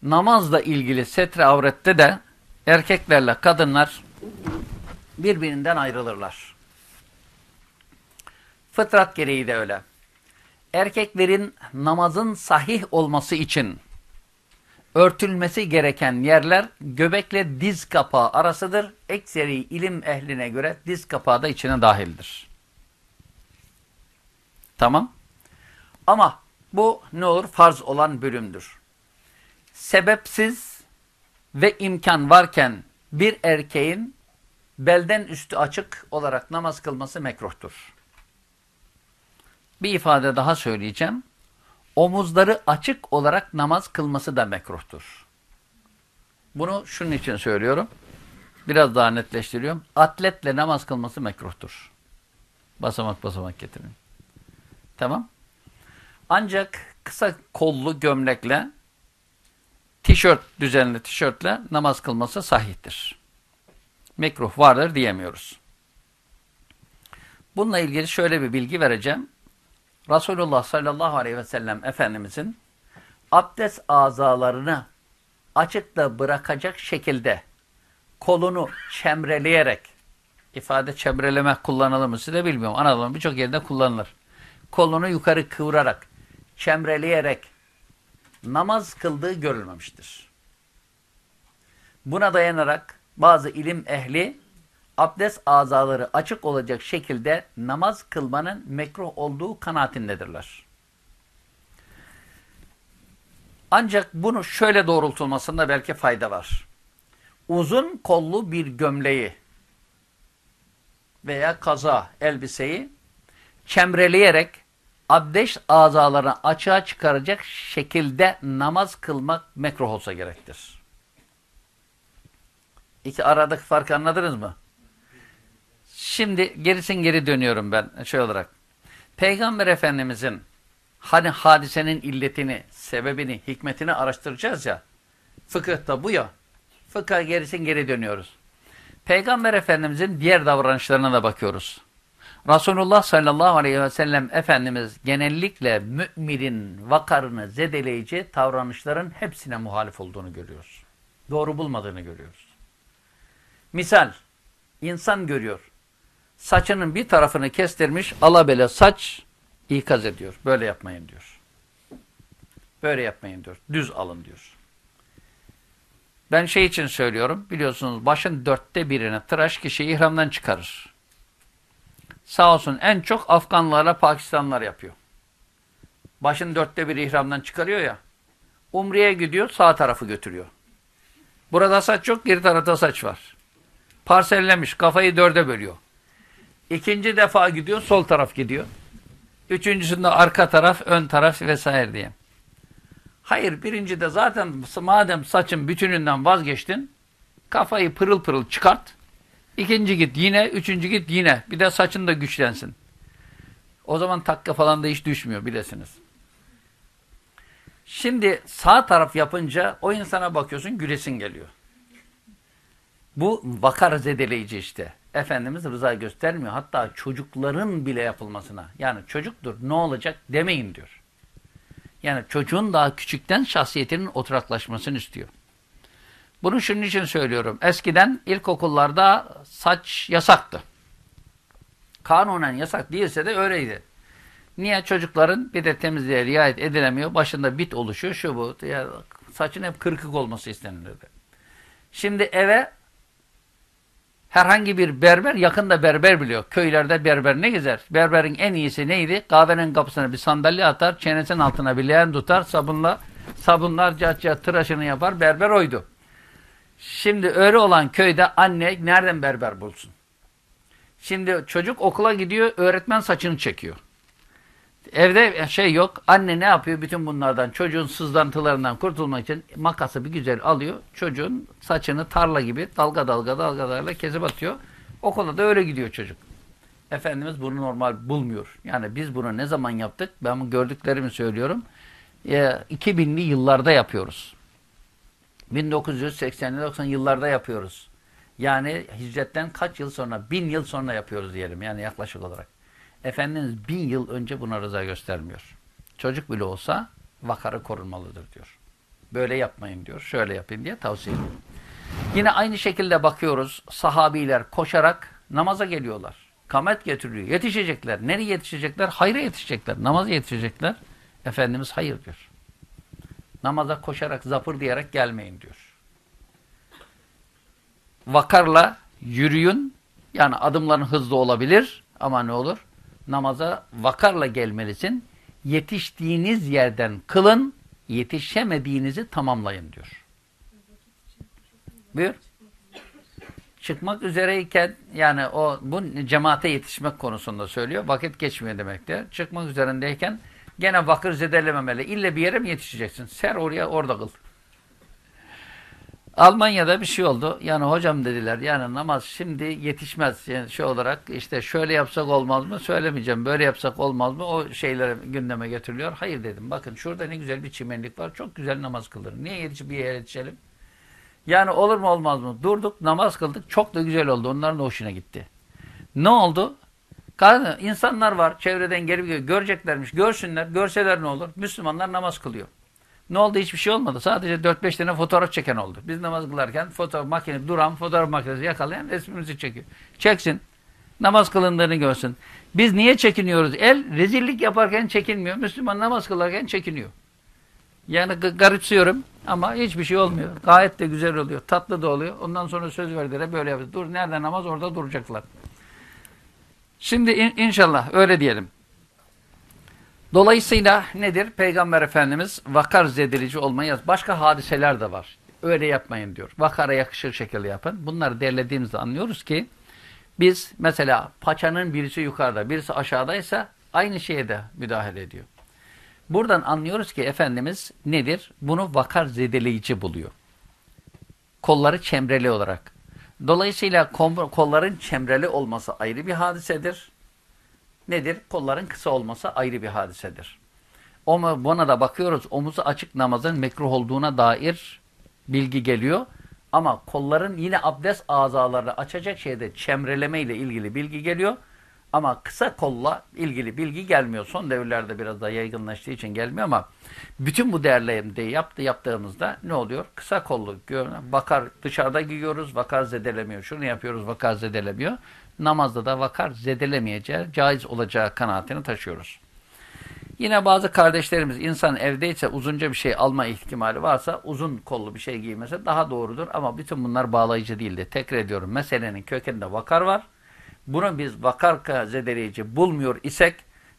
S1: namazla ilgili setri avrette de erkeklerle kadınlar birbirinden ayrılırlar. Fıtrat gereği de öyle. Erkeklerin namazın sahih olması için örtülmesi gereken yerler göbekle diz kapağı arasıdır. Ekseri ilim ehline göre diz kapağı da içine dahildir. Tamam. Ama bu ne olur? Farz olan bölümdür. Sebepsiz ve imkan varken bir erkeğin belden üstü açık olarak namaz kılması mekruhtur. Bir ifade daha söyleyeceğim. Omuzları açık olarak namaz kılması da mekruhtur. Bunu şunun için söylüyorum. Biraz daha netleştiriyorum. Atletle namaz kılması mekruhtur. Basamak basamak getirin. Tamam. Ancak kısa kollu gömlekle tişört, düzenli tişörtle namaz kılması sahihtir. Mekruh vardır diyemiyoruz. Bununla ilgili şöyle bir bilgi vereceğim. Resulullah sallallahu aleyhi ve sellem Efendimizin abdest azalarını açıkta bırakacak şekilde kolunu çemreleyerek ifade çemreleme kullanılır mı size bilmiyorum. Anadolu'nun birçok yerinde kullanılır. Kolunu yukarı kıvırarak çemreleyerek namaz kıldığı görülmemiştir. Buna dayanarak bazı ilim ehli abdest azaları açık olacak şekilde namaz kılmanın mekruh olduğu kanaatindedirler. Ancak bunu şöyle doğrultulmasında belki fayda var. Uzun kollu bir gömleği veya kaza elbiseyi çemreleyerek abdest azalarını açığa çıkaracak şekilde namaz kılmak mekruh olsa gerektir. İki aradaki farkı anladınız mı? Şimdi gerisin geri dönüyorum ben şey olarak. Peygamber Efendimizin hani hadisenin illetini, sebebini, hikmetini araştıracağız ya. Fıkıhta bu ya. Fıkha gerisin geri dönüyoruz. Peygamber Efendimizin diğer davranışlarına da bakıyoruz. Resulullah sallallahu aleyhi ve sellem Efendimiz genellikle müminin vakarını zedeleyici davranışların hepsine muhalif olduğunu görüyoruz. Doğru bulmadığını görüyoruz. Misal, insan görüyor. Saçının bir tarafını kestirmiş, alabele saç ikaz ediyor. Böyle yapmayın diyor. Böyle yapmayın diyor. Düz alın diyor. Ben şey için söylüyorum. Biliyorsunuz başın dörtte birine tıraş kişi ihramdan çıkarır. Sağ olsun en çok Afganlarla Pakistanlılar yapıyor. Başın dörtte bir ihramdan çıkarıyor ya. Umre'ye gidiyor sağ tarafı götürüyor. Burada saç yok geri tarafta saç var. Parsellemiş kafayı dörde bölüyor. İkinci defa gidiyor sol taraf gidiyor. Üçüncüsünde arka taraf ön taraf vesaire diye. Hayır birinci de zaten madem saçın bütününden vazgeçtin kafayı pırıl pırıl çıkart. İkinci git yine, üçüncü git yine. Bir de saçın da güçlensin. O zaman takka falan da hiç düşmüyor bilesiniz. Şimdi sağ taraf yapınca o insana bakıyorsun gülesin geliyor. Bu vakar zedeleyici işte. Efendimiz rıza göstermiyor. Hatta çocukların bile yapılmasına. Yani çocuktur ne olacak demeyin diyor. Yani çocuğun daha küçükten şahsiyetinin oturaklaşmasını istiyor. Bunu şunun için söylüyorum. Eskiden ilkokullarda saç yasaktı. Kanunen yasak değilse de öyleydi. Niye? Çocukların bir de temizliğe riayet edilemiyor. Başında bit oluşuyor. Şu bu. Ya, saçın hep kırıkık olması istenilirdi. Şimdi eve herhangi bir berber, yakında berber biliyor. Köylerde berber ne gezer? Berberin en iyisi neydi? Kahvenin kapısına bir sandalye atar, çenesinin altına bir leğen tutar, sabunla sabunlar cat cat tıraşını yapar. Berber oydu. Şimdi öyle olan köyde anne nereden berber bulsun? Şimdi çocuk okula gidiyor, öğretmen saçını çekiyor. Evde şey yok, anne ne yapıyor bütün bunlardan? Çocuğun sızlantılarından kurtulmak için makası bir güzel alıyor. Çocuğun saçını tarla gibi dalga dalga dalga dalga kesip atıyor. Okula da öyle gidiyor çocuk. Efendimiz bunu normal bulmuyor. Yani biz bunu ne zaman yaptık? Ben gördüklerimi söylüyorum. e, 2000'li yıllarda yapıyoruz. 1980-90 yıllarda yapıyoruz. Yani hicretten kaç yıl sonra? Bin yıl sonra yapıyoruz diyelim. Yani yaklaşık olarak. Efendimiz bin yıl önce buna rıza göstermiyor. Çocuk bile olsa vakarı korunmalıdır diyor. Böyle yapmayın diyor. Şöyle yapın diye tavsiye ediyor. Yine aynı şekilde bakıyoruz. Sahabiler koşarak namaza geliyorlar. Kamet getiriliyor. Yetişecekler. Nereye yetişecekler? Hayra yetişecekler. Namaza yetişecekler. Efendimiz hayır diyor. Namaza koşarak, zapır diyerek gelmeyin diyor. Vakarla yürüyün. Yani adımların hızlı olabilir ama ne olur? Namaza vakarla gelmelisin. Yetiştiğiniz yerden kılın, yetişemediğinizi tamamlayın diyor. Buyur. Çıkmak üzereyken yani o bu cemaate yetişmek konusunda söylüyor. Vakit geçmiyor demektir. Çıkmak üzerindeyken gene vakır zedelememeli. İlle bir yere mi yetişeceksin? Ser oraya orada kıl. Almanya'da bir şey oldu. Yani hocam dediler yani namaz şimdi yetişmez. Yani şey olarak işte şöyle yapsak olmaz mı? Söylemeyeceğim. Böyle yapsak olmaz mı? O şeylere gündeme getiriliyor. Hayır dedim. Bakın şurada ne güzel bir çimenlik var. Çok güzel namaz kılır. Niye yetişip bir yere yetişelim? Yani olur mu olmaz mı? Durduk, namaz kıldık. Çok da güzel oldu. Onların da hoşuna gitti. Ne oldu? İnsanlar var. Çevreden gelip. Göreceklermiş. Görsünler. Görseler ne olur? Müslümanlar namaz kılıyor. Ne oldu? Hiçbir şey olmadı. Sadece 4-5 tane fotoğraf çeken oldu. Biz namaz kılarken fotoğraf makine duran fotoğraf makinesi yakalayan resmimizi çekiyor. Çeksin. Namaz kılındığını görsün. Biz niye çekiniyoruz? El rezillik yaparken çekinmiyor. Müslüman namaz kılarken çekiniyor. Yani garipsiyorum ama hiçbir şey olmuyor. Gayet de güzel oluyor. Tatlı da oluyor. Ondan sonra söz verdiler böyle yapacağız. Dur nerede namaz orada duracaklar. Şimdi in inşallah öyle diyelim. Dolayısıyla nedir? Peygamber Efendimiz vakar zedilici olmayı Başka hadiseler de var. Öyle yapmayın diyor. Vakara yakışır şekilde yapın. Bunları derlediğimizde anlıyoruz ki biz mesela paçanın birisi yukarıda, birisi aşağıdaysa aynı şeye de müdahale ediyor. Buradan anlıyoruz ki Efendimiz nedir? Bunu vakar zedeleyici buluyor. Kolları çemreli olarak. Dolayısıyla kolların çemreli olması ayrı bir hadisedir. Nedir? Kolların kısa olması ayrı bir hadisedir. Buna da bakıyoruz. Omuzu açık namazın mekruh olduğuna dair bilgi geliyor. Ama kolların yine abdest azalarını açacak şeyde çemreleme ile ilgili bilgi geliyor. Ama kısa kolla ilgili bilgi gelmiyor. Son devirlerde biraz daha yaygınlaştığı için gelmiyor ama bütün bu değerlerimde yaptı, yaptığımızda ne oluyor? Kısa kollu bakar dışarıda giyiyoruz, vakar zedelemiyor. Şunu yapıyoruz, vakar zedelemiyor. Namazda da vakar zedelemeyeceği, caiz olacağı kanaatini taşıyoruz. Yine bazı kardeşlerimiz insan evdeyse uzunca bir şey alma ihtimali varsa uzun kollu bir şey giymesi daha doğrudur. Ama bütün bunlar bağlayıcı değildir. Tekrar ediyorum meselenin kökeninde vakar var bunu biz vakar zedeleyici bulmuyor isek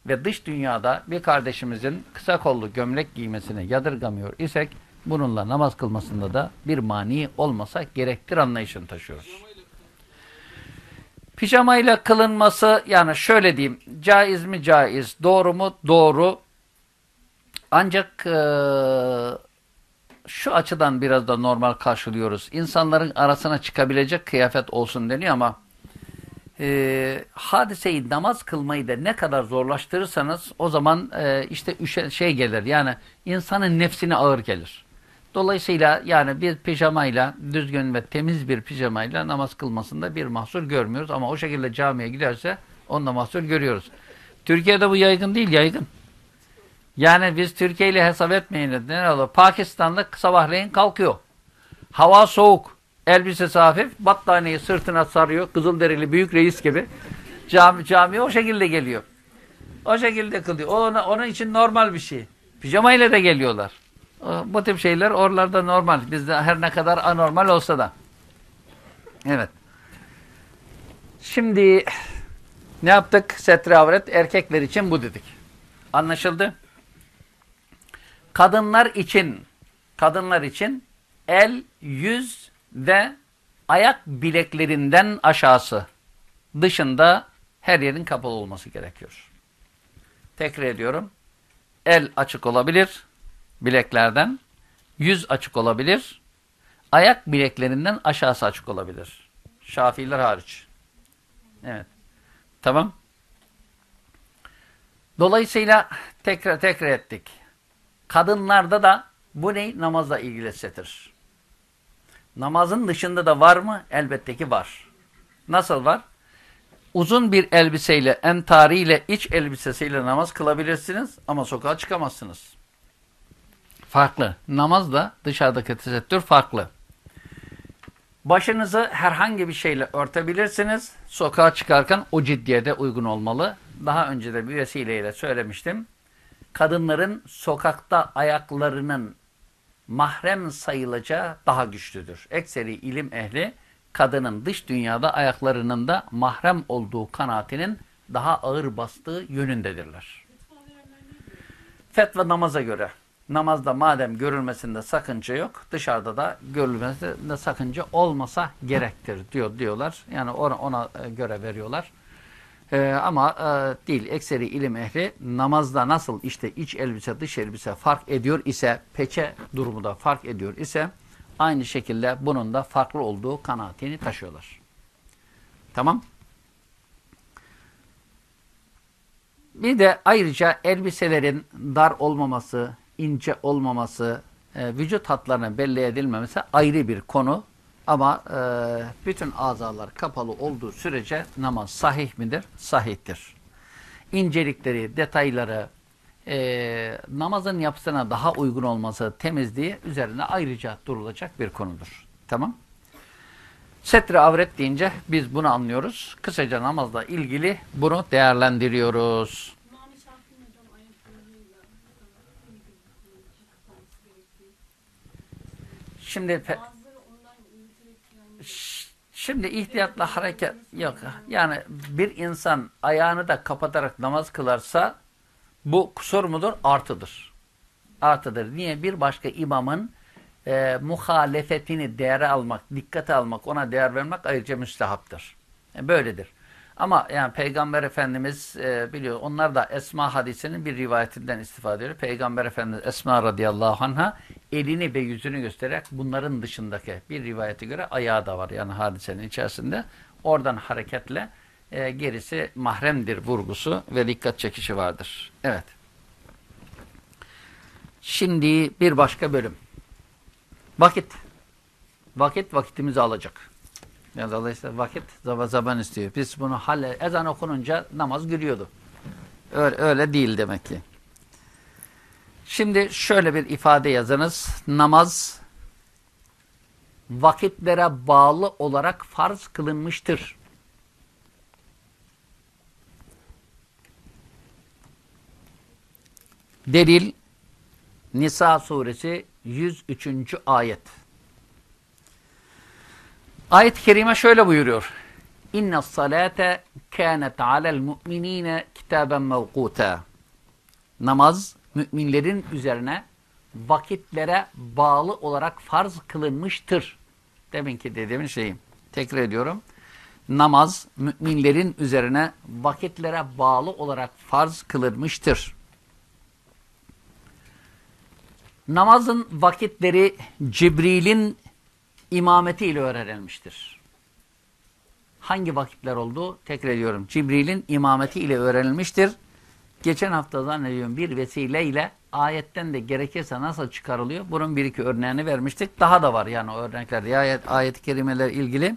S1: ve dış dünyada bir kardeşimizin kısa kollu gömlek giymesini yadırgamıyor isek bununla namaz kılmasında da bir mani olmasa gerektir anlayışını taşıyoruz. Pijamayla kılınması yani şöyle diyeyim caiz mi caiz doğru mu doğru ancak e, şu açıdan biraz da normal karşılıyoruz. İnsanların arasına çıkabilecek kıyafet olsun deniyor ama e, hadiseyi namaz kılmayı da ne kadar zorlaştırırsanız o zaman e, işte üşe, şey gelir yani insanın nefsine ağır gelir. Dolayısıyla yani bir pijamayla düzgün ve temiz bir pijamayla namaz kılmasında bir mahsur görmüyoruz ama o şekilde camiye giderse onda mahsur görüyoruz. Türkiye'de bu yaygın değil yaygın. Yani biz Türkiye ile hesap etmeyin. Ne olur? Pakistan'da sabahleyin kalkıyor. Hava soğuk. Elbisesi hafif, battaniyeyi sırtına sarıyor. Kızılderili büyük reis gibi. Cami, camiye o şekilde geliyor. O şekilde kılıyor. O onun için normal bir şey. Pijama ile de geliyorlar. Bu tip şeyler oralarda normal. Bizde her ne kadar anormal olsa da. Evet. Şimdi ne yaptık? Setre avret erkekler için bu dedik. Anlaşıldı? Kadınlar için kadınlar için el, yüz ve ayak bileklerinden aşağısı dışında her yerin kapalı olması gerekiyor. Tekrar ediyorum. El açık olabilir bileklerden, yüz açık olabilir, ayak bileklerinden aşağısı açık olabilir. Şafiiler hariç. Evet. Tamam. Dolayısıyla tekrar tekrar ettik. Kadınlarda da bu ne? Namazla ilgili setir. Namazın dışında da var mı? Elbette ki var. Nasıl var? Uzun bir elbiseyle, entariyle, iç elbisesiyle namaz kılabilirsiniz ama sokağa çıkamazsınız. Farklı. Namaz da dışarıdaki tesettür farklı. Başınızı herhangi bir şeyle örtebilirsiniz. Sokağa çıkarken o ciddiyete uygun olmalı. Daha önce de bir vesileyle söylemiştim. Kadınların sokakta ayaklarının mahrem sayılacağı daha güçlüdür. Ekseri ilim ehli kadının dış dünyada ayaklarının da mahrem olduğu kanaatinin daha ağır bastığı yönündedirler. Fetva namaza göre. Namazda madem görülmesinde sakınca yok, dışarıda da görülmesinde sakınca olmasa gerektir diyor diyorlar. Yani ona, ona göre veriyorlar. Ee, ama e, değil. Ekseri ilim ehli namazda nasıl işte iç elbise dış elbise fark ediyor ise peçe durumu da fark ediyor ise aynı şekilde bunun da farklı olduğu kanaatini taşıyorlar. Tamam. Bir de ayrıca elbiselerin dar olmaması, ince olmaması, e, vücut hatlarının belli edilmemesi ayrı bir konu. Ama e, bütün azalar kapalı olduğu sürece namaz sahih midir? Sahihtir. İncelikleri, detayları, e, namazın yapısına daha uygun olması, temizliği üzerine ayrıca durulacak bir konudur. Tamam. Setre avret deyince biz bunu anlıyoruz. Kısaca namazla ilgili bunu değerlendiriyoruz. Şimdi Şimdi ihtiyatla hareket yok. Yani bir insan ayağını da kapatarak namaz kılarsa bu kusur mudur? Artıdır. Artıdır. Niye? Bir başka imamın e, muhalefetini değere almak, dikkate almak, ona değer vermek ayrıca müstehaptır. E, böyledir. Ama yani Peygamber Efendimiz e, biliyor, onlar da Esma hadisinin bir rivayetinden istifade ediyor. Peygamber Efendimiz Esma radıyallahu anh'a elini ve yüzünü göstererek bunların dışındaki bir rivayete göre ayağı da var yani hadisenin içerisinde. Oradan hareketle e, gerisi mahremdir vurgusu ve dikkat çekişi vardır. Evet. Şimdi bir başka bölüm. Vakit. Vakit vakitimizi alacak. Yani dolayısıyla vakit zaman istiyor. Biz bunu halle, ezan okununca namaz giriyordu. Öyle, öyle değil demek ki. Şimdi şöyle bir ifade yazınız. Namaz vakitlere bağlı olarak farz kılınmıştır. Delil Nisa suresi 103. ayet. Ayet-i kerime şöyle buyuruyor. İnne salate kânet alel mu'minîne kitaben mevkûtâ. Namaz müminlerin üzerine vakitlere bağlı olarak farz kılınmıştır. Deminki dediğim şeyim. Tekrar ediyorum. Namaz müminlerin üzerine vakitlere bağlı olarak farz kılınmıştır. Namazın vakitleri Cibril'in imameti ile öğrenilmiştir. Hangi vakitler oldu? Tekrar ediyorum. Cibril'in imameti ile öğrenilmiştir. Geçen hafta zannediyorum bir vesileyle ayetten de gerekirse nasıl çıkarılıyor? Bunun bir iki örneğini vermiştik. Daha da var yani o örneklerde ayet, ayet-i kerimeler ilgili.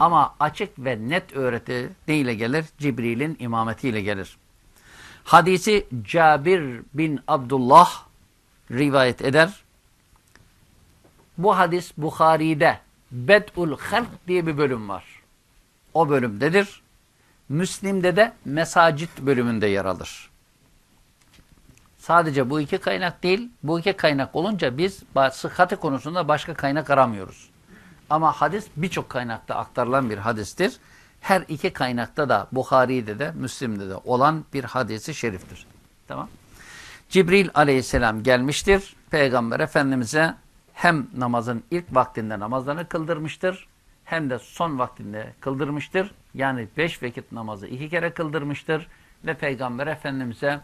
S1: Ama açık ve net öğreti neyle gelir? Cibril'in imametiyle gelir. Hadisi Cabir bin Abdullah rivayet eder. Bu hadis Bukhari'de Bed'ul Halk diye bir bölüm var. O bölümdedir. Müslim'de de Mesacit bölümünde yer alır. Sadece bu iki kaynak değil, bu iki kaynak olunca biz sıhhati konusunda başka kaynak aramıyoruz. Ama hadis birçok kaynakta aktarılan bir hadistir. Her iki kaynakta da Bukhari'de de Müslim'de de olan bir hadisi şeriftir. Tamam. Cibril aleyhisselam gelmiştir. Peygamber Efendimiz'e hem namazın ilk vaktinde namazlarını kıldırmıştır hem de son vaktinde kıldırmıştır. Yani beş vakit namazı iki kere kıldırmıştır ve Peygamber Efendimiz'e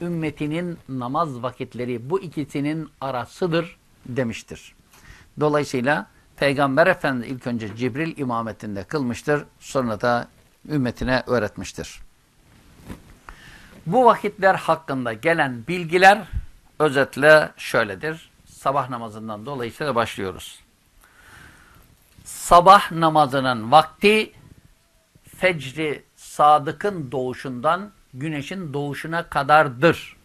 S1: ümmetinin namaz vakitleri bu ikisinin arasıdır demiştir. Dolayısıyla Peygamber Efendimiz ilk önce Cibril imametinde kılmıştır. Sonra da ümmetine öğretmiştir. Bu vakitler hakkında gelen bilgiler özetle şöyledir. Sabah namazından dolayısıyla başlıyoruz. Sabah namazının vakti fecri sadıkın doğuşundan güneşin doğuşuna kadardır.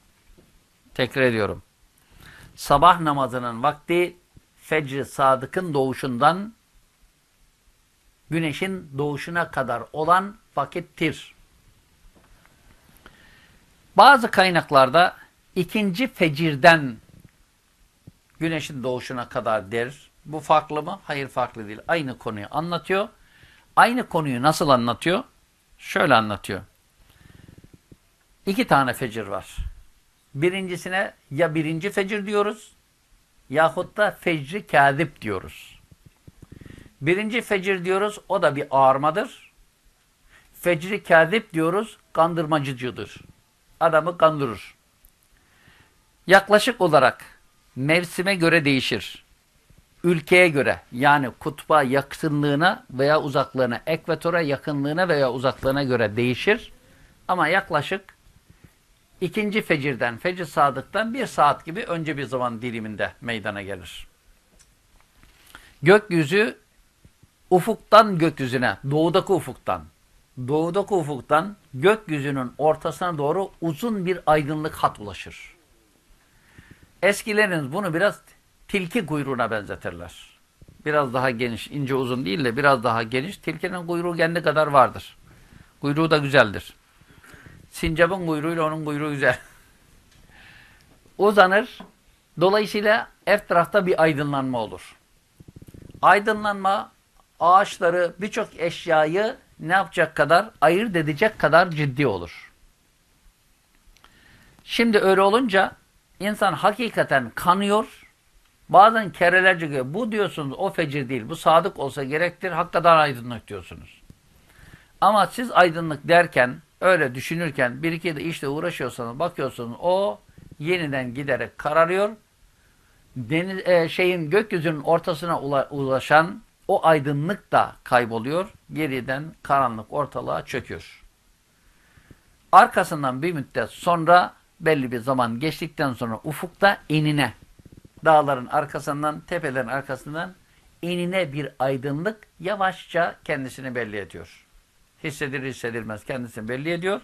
S1: Tekrar ediyorum. Sabah namazının vakti fecri sadıkın doğuşundan güneşin doğuşuna kadar olan vakittir. Bazı kaynaklarda ikinci fecirden güneşin doğuşuna kadar der. Bu farklı mı? Hayır farklı değil. Aynı konuyu anlatıyor. Aynı konuyu nasıl anlatıyor? Şöyle anlatıyor. İki tane fecir var. Birincisine ya birinci fecir diyoruz yahut da fecri kâzip diyoruz. Birinci fecir diyoruz o da bir ağarmadır. Fecri kâzip diyoruz kandırmacıcıdır. Adamı kandırır. Yaklaşık olarak mevsime göre değişir. Ülkeye göre yani kutba yakınlığına veya uzaklığına, ekvatora yakınlığına veya uzaklığına göre değişir. Ama yaklaşık ikinci fecirden, fecir sadıktan bir saat gibi önce bir zaman diliminde meydana gelir. Gökyüzü ufuktan gökyüzüne, doğudaki ufuktan, doğudaki ufuktan gökyüzünün ortasına doğru uzun bir aydınlık hat ulaşır. Eskileriniz bunu biraz tilki kuyruğuna benzetirler. Biraz daha geniş, ince uzun değil de biraz daha geniş. Tilkinin kuyruğu kendi kadar vardır. Kuyruğu da güzeldir. Sincapın kuyruğuyla onun kuyruğu güzel. Uzanır. Dolayısıyla etrafta bir aydınlanma olur. Aydınlanma ağaçları, birçok eşyayı ne yapacak kadar, ayırt edecek kadar ciddi olur. Şimdi öyle olunca insan hakikaten kanıyor. Bazen kerelerce görüyor. Bu diyorsunuz o fecir değil. Bu sadık olsa gerektir. Hakikaten aydınlık diyorsunuz. Ama siz aydınlık derken, öyle düşünürken, bir iki de işte uğraşıyorsanız, bakıyorsunuz o yeniden giderek kararıyor. Deniz, e, şeyin gökyüzünün ortasına ulaşan o aydınlık da kayboluyor. Geriden karanlık ortalığa çöküyor. Arkasından bir müddet sonra belli bir zaman geçtikten sonra ufukta enine, dağların arkasından, tepelerin arkasından enine bir aydınlık yavaşça kendisini belli ediyor. Hissedilir hissedilmez kendisini belli ediyor.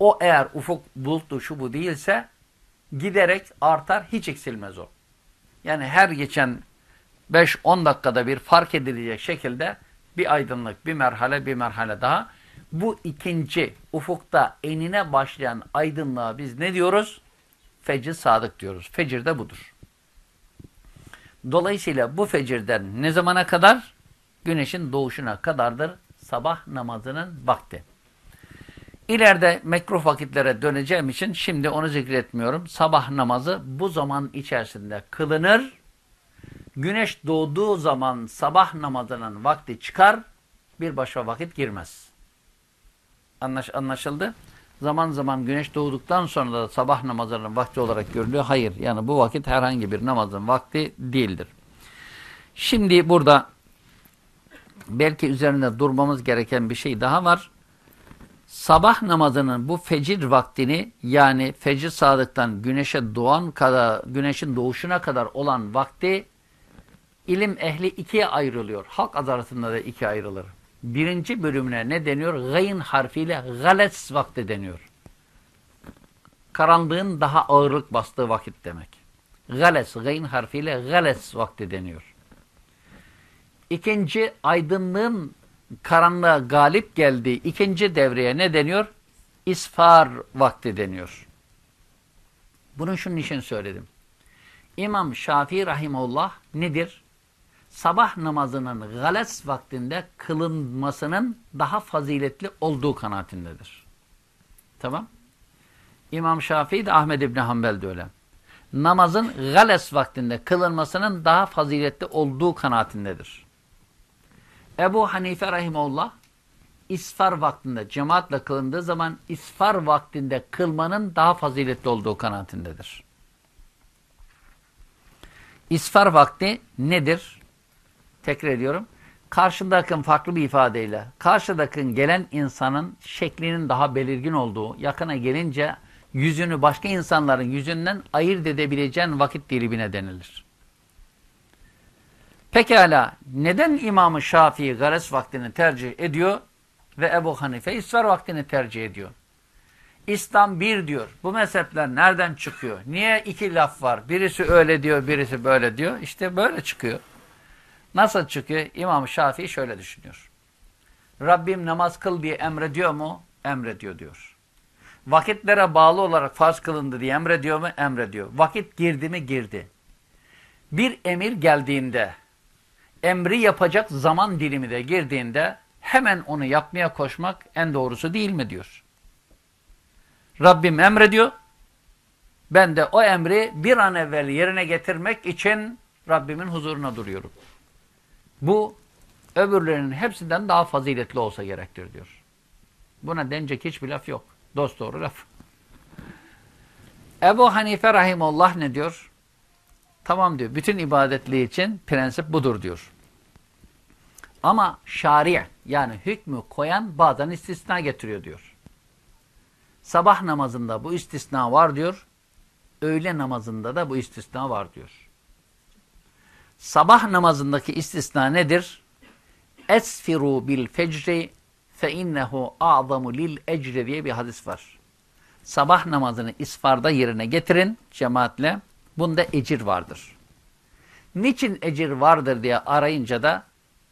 S1: O eğer ufuk bulutlu şu bu değilse giderek artar hiç eksilmez o. Yani her geçen 5-10 dakikada bir fark edilecek şekilde bir aydınlık, bir merhale, bir merhale daha. Bu ikinci ufukta enine başlayan aydınlığa biz ne diyoruz? Fecir sadık diyoruz. Fecir de budur. Dolayısıyla bu fecirden ne zamana kadar? Güneşin doğuşuna kadardır sabah namazının vakti. İleride mekruh vakitlere döneceğim için şimdi onu zikretmiyorum. Sabah namazı bu zaman içerisinde kılınır güneş doğduğu zaman sabah namazının vakti çıkar, bir başka vakit girmez. Anlaş, anlaşıldı? Zaman zaman güneş doğduktan sonra da sabah namazının vakti olarak görülüyor. Hayır, yani bu vakit herhangi bir namazın vakti değildir. Şimdi burada belki üzerinde durmamız gereken bir şey daha var. Sabah namazının bu fecir vaktini yani fecir sadıktan güneşe doğan kadar, güneşin doğuşuna kadar olan vakti ilim ehli ikiye ayrılıyor. Halk arasında da ikiye ayrılır. Birinci bölümüne ne deniyor? Gayn harfiyle gales vakti deniyor. Karanlığın daha ağırlık bastığı vakit demek. Gales, gayn harfiyle gales vakti deniyor. İkinci aydınlığın karanlığa galip geldiği ikinci devreye ne deniyor? İsfar vakti deniyor. Bunun şunun için söyledim. İmam Şafii Rahimullah nedir? Sabah namazının gales vaktinde kılınmasının daha faziletli olduğu kanaatindedir. Tamam. İmam Şafii de Ahmed İbni Hanbel de öyle. Namazın gales vaktinde kılınmasının daha faziletli olduğu kanaatindedir. Ebu Hanife Rahimullah isfar vaktinde cemaatle kılındığı zaman isfar vaktinde kılmanın daha faziletli olduğu kanaatindedir. İsfar vakti nedir? Tekrar ediyorum. Karşındakın farklı bir ifadeyle, karşıdakın gelen insanın şeklinin daha belirgin olduğu, yakına gelince yüzünü başka insanların yüzünden ayırt edebileceğin vakit dilimine denilir. Pekala neden İmam-ı Şafii gares vaktini tercih ediyor ve Ebu Hanife isfar vaktini tercih ediyor? İslam bir diyor. Bu mezhepler nereden çıkıyor? Niye iki laf var? Birisi öyle diyor, birisi böyle diyor. İşte böyle çıkıyor. Nasıl çıkıyor? İmam Şafii şöyle düşünüyor. Rabbim namaz kıl diye emrediyor mu? Emrediyor diyor. Vakitlere bağlı olarak farz kılındı diye emrediyor mu? Emrediyor. Vakit girdi mi? Girdi. Bir emir geldiğinde, emri yapacak zaman dilimi de girdiğinde hemen onu yapmaya koşmak en doğrusu değil mi diyor. Rabbim emrediyor. Ben de o emri bir an evvel yerine getirmek için Rabbimin huzuruna duruyorum. Bu öbürlerinin hepsinden daha faziletli olsa gerektir diyor. Buna denecek hiçbir laf yok. Dost doğru laf. Ebu Hanife Rahimullah ne diyor? Tamam diyor. Bütün ibadetli için prensip budur diyor. Ama şari yani hükmü koyan bazen istisna getiriyor diyor. Sabah namazında bu istisna var diyor. Öğle namazında da bu istisna var diyor. Sabah namazındaki istisna nedir? Esfiru bil fecri fe innehu a'zamu lil ecri diye bir hadis var. Sabah namazını isfarda yerine getirin cemaatle. Bunda ecir vardır. Niçin ecir vardır diye arayınca da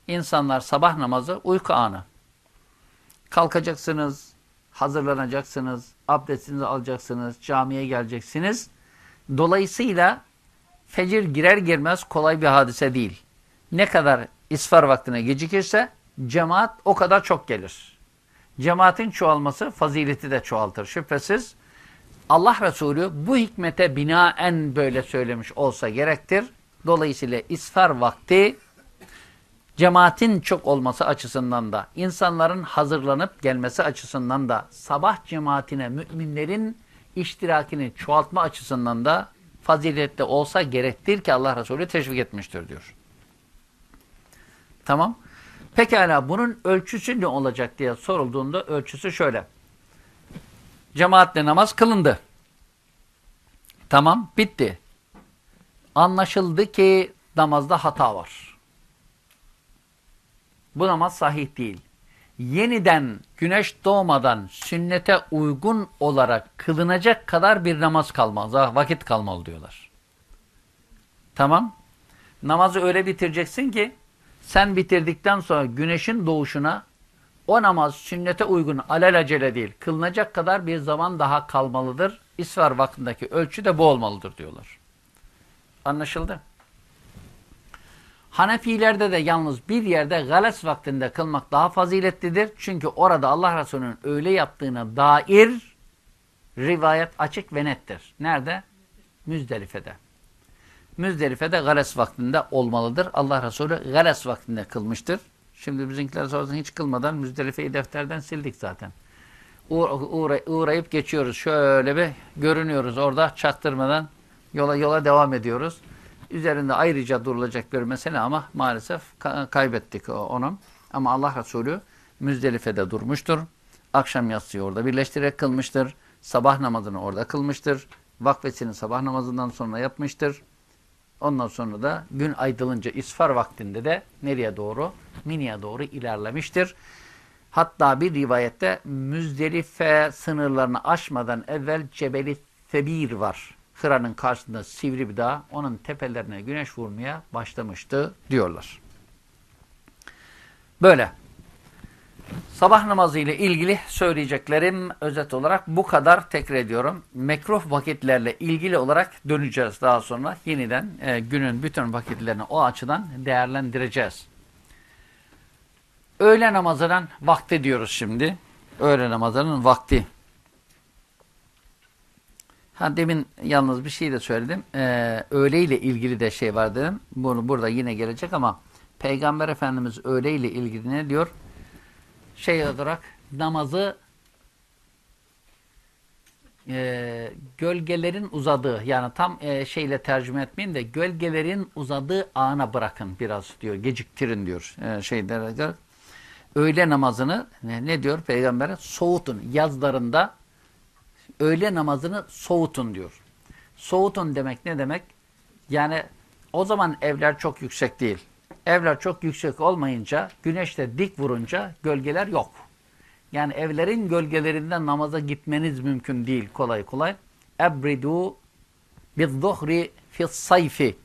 S1: insanlar sabah namazı uyku anı. Kalkacaksınız, hazırlanacaksınız, abdestinizi alacaksınız, camiye geleceksiniz. Dolayısıyla fecir girer girmez kolay bir hadise değil. Ne kadar isfar vaktine gecikirse cemaat o kadar çok gelir. Cemaatin çoğalması fazileti de çoğaltır. Şüphesiz Allah Resulü bu hikmete binaen böyle söylemiş olsa gerektir. Dolayısıyla isfar vakti cemaatin çok olması açısından da, insanların hazırlanıp gelmesi açısından da, sabah cemaatine müminlerin iştirakini çoğaltma açısından da faziletli olsa gerektir ki Allah Resulü teşvik etmiştir diyor. Tamam. Pekala bunun ölçüsü ne olacak diye sorulduğunda ölçüsü şöyle. Cemaatle namaz kılındı. Tamam bitti. Anlaşıldı ki namazda hata var. Bu namaz sahih değil. Yeniden güneş doğmadan sünnete uygun olarak kılınacak kadar bir namaz kalmaz. Vakit kalmalı diyorlar. Tamam. Namazı öyle bitireceksin ki sen bitirdikten sonra güneşin doğuşuna o namaz sünnete uygun alelacele değil. Kılınacak kadar bir zaman daha kalmalıdır. İsvar vaktindeki ölçü de bu olmalıdır diyorlar. Anlaşıldı? Hanefilerde de yalnız bir yerde gales vaktinde kılmak daha faziletlidir. Çünkü orada Allah Resulü'nün öyle yaptığına dair rivayet açık ve nettir. Nerede? Müzdelife'de. Müzdelife'de gales vaktinde olmalıdır. Allah Resulü gales vaktinde kılmıştır. Şimdi bizimkiler sonrasında hiç kılmadan Müzdelife'yi defterden sildik zaten. Uğray uğrayıp geçiyoruz. Şöyle bir görünüyoruz orada çaktırmadan yola yola devam ediyoruz üzerinde ayrıca durulacak bir mesele ama maalesef kaybettik onu. Ama Allah Resulü Müzdelife'de durmuştur. Akşam yatsıyı orada birleştirerek kılmıştır. Sabah namazını orada kılmıştır. Vakfesini sabah namazından sonra yapmıştır. Ondan sonra da gün aydılınca isfar vaktinde de nereye doğru? Mini'ye doğru ilerlemiştir. Hatta bir rivayette Müzdelife sınırlarını aşmadan evvel Cebeli Febir var. Hıra'nın karşısında sivri bir dağ, onun tepelerine güneş vurmaya başlamıştı diyorlar. Böyle. Sabah namazı ile ilgili söyleyeceklerim özet olarak bu kadar tekrar ediyorum. Mekruh vakitlerle ilgili olarak döneceğiz daha sonra. Yeniden e, günün bütün vakitlerini o açıdan değerlendireceğiz. Öğle namazının vakti diyoruz şimdi. Öğle namazının vakti. Ha, demin yalnız bir şey de söyledim. Ee, öğle ile ilgili de şey var dedim. Bunu burada yine gelecek ama Peygamber Efendimiz öğle ile ilgili ne diyor? Şey olarak namazı e, gölgelerin uzadığı yani tam e, şeyle tercüme etmeyin de gölgelerin uzadığı ana bırakın biraz diyor. Geciktirin diyor. E, şeylere Öğle namazını ne, ne diyor Peygamber'e? Soğutun. Yazlarında öğle namazını soğutun diyor. Soğutun demek ne demek? Yani o zaman evler çok yüksek değil. Evler çok yüksek olmayınca, güneşte dik vurunca gölgeler yok. Yani evlerin gölgelerinden namaza gitmeniz mümkün değil kolay kolay. Ebridu bizzuhri fissayfi.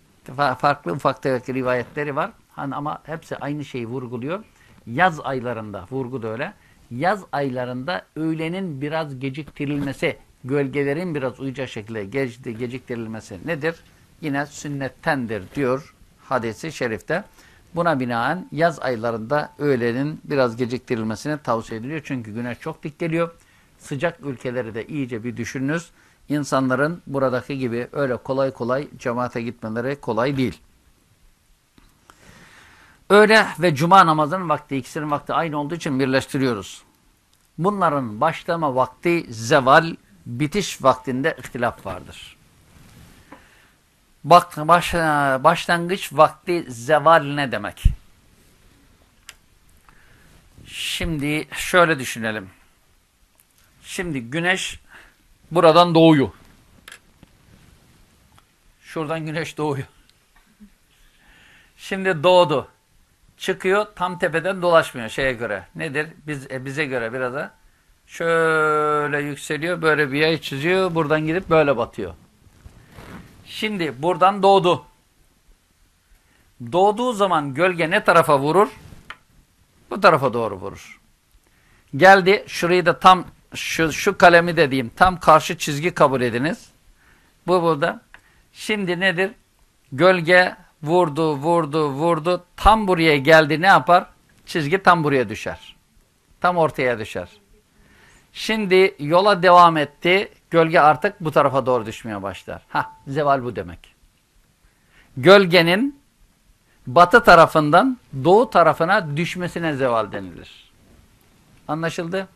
S1: Farklı ufak tefek rivayetleri var. Hani ama hepsi aynı şeyi vurguluyor. Yaz aylarında, vurgu da öyle. Yaz aylarında öğlenin biraz geciktirilmesi, gölgelerin biraz uyacak şekilde geciktirilmesi nedir? Yine sünnettendir diyor hadisi şerifte. Buna binaen yaz aylarında öğlenin biraz geciktirilmesini tavsiye ediliyor. Çünkü güneş çok dik geliyor. Sıcak ülkeleri de iyice bir düşününüz. İnsanların buradaki gibi öyle kolay kolay cemaate gitmeleri kolay değil. Öğle ve cuma namazının vakti, ikisinin vakti aynı olduğu için birleştiriyoruz. Bunların başlama vakti zeval, bitiş vaktinde ihtilaf vardır. Bak, baş, başlangıç vakti zeval ne demek? Şimdi şöyle düşünelim. Şimdi güneş buradan doğuyor. Şuradan güneş doğuyor. Şimdi doğdu. Çıkıyor tam tepeden dolaşmıyor şeye göre. Nedir? Biz e, bize göre biraz da şöyle yükseliyor, böyle bir yay çiziyor, buradan gidip böyle batıyor. Şimdi buradan doğdu. Doğduğu zaman gölge ne tarafa vurur? Bu tarafa doğru vurur. Geldi, şurayı da tam şu, şu kalemi de diyeyim, tam karşı çizgi kabul ediniz. Bu burada. Şimdi nedir? Gölge vurdu, vurdu, vurdu. Tam buraya geldi ne yapar? Çizgi tam buraya düşer. Tam ortaya düşer. Şimdi yola devam etti. Gölge artık bu tarafa doğru düşmeye başlar. Ha, zeval bu demek. Gölgenin batı tarafından doğu tarafına düşmesine zeval denilir. Anlaşıldı?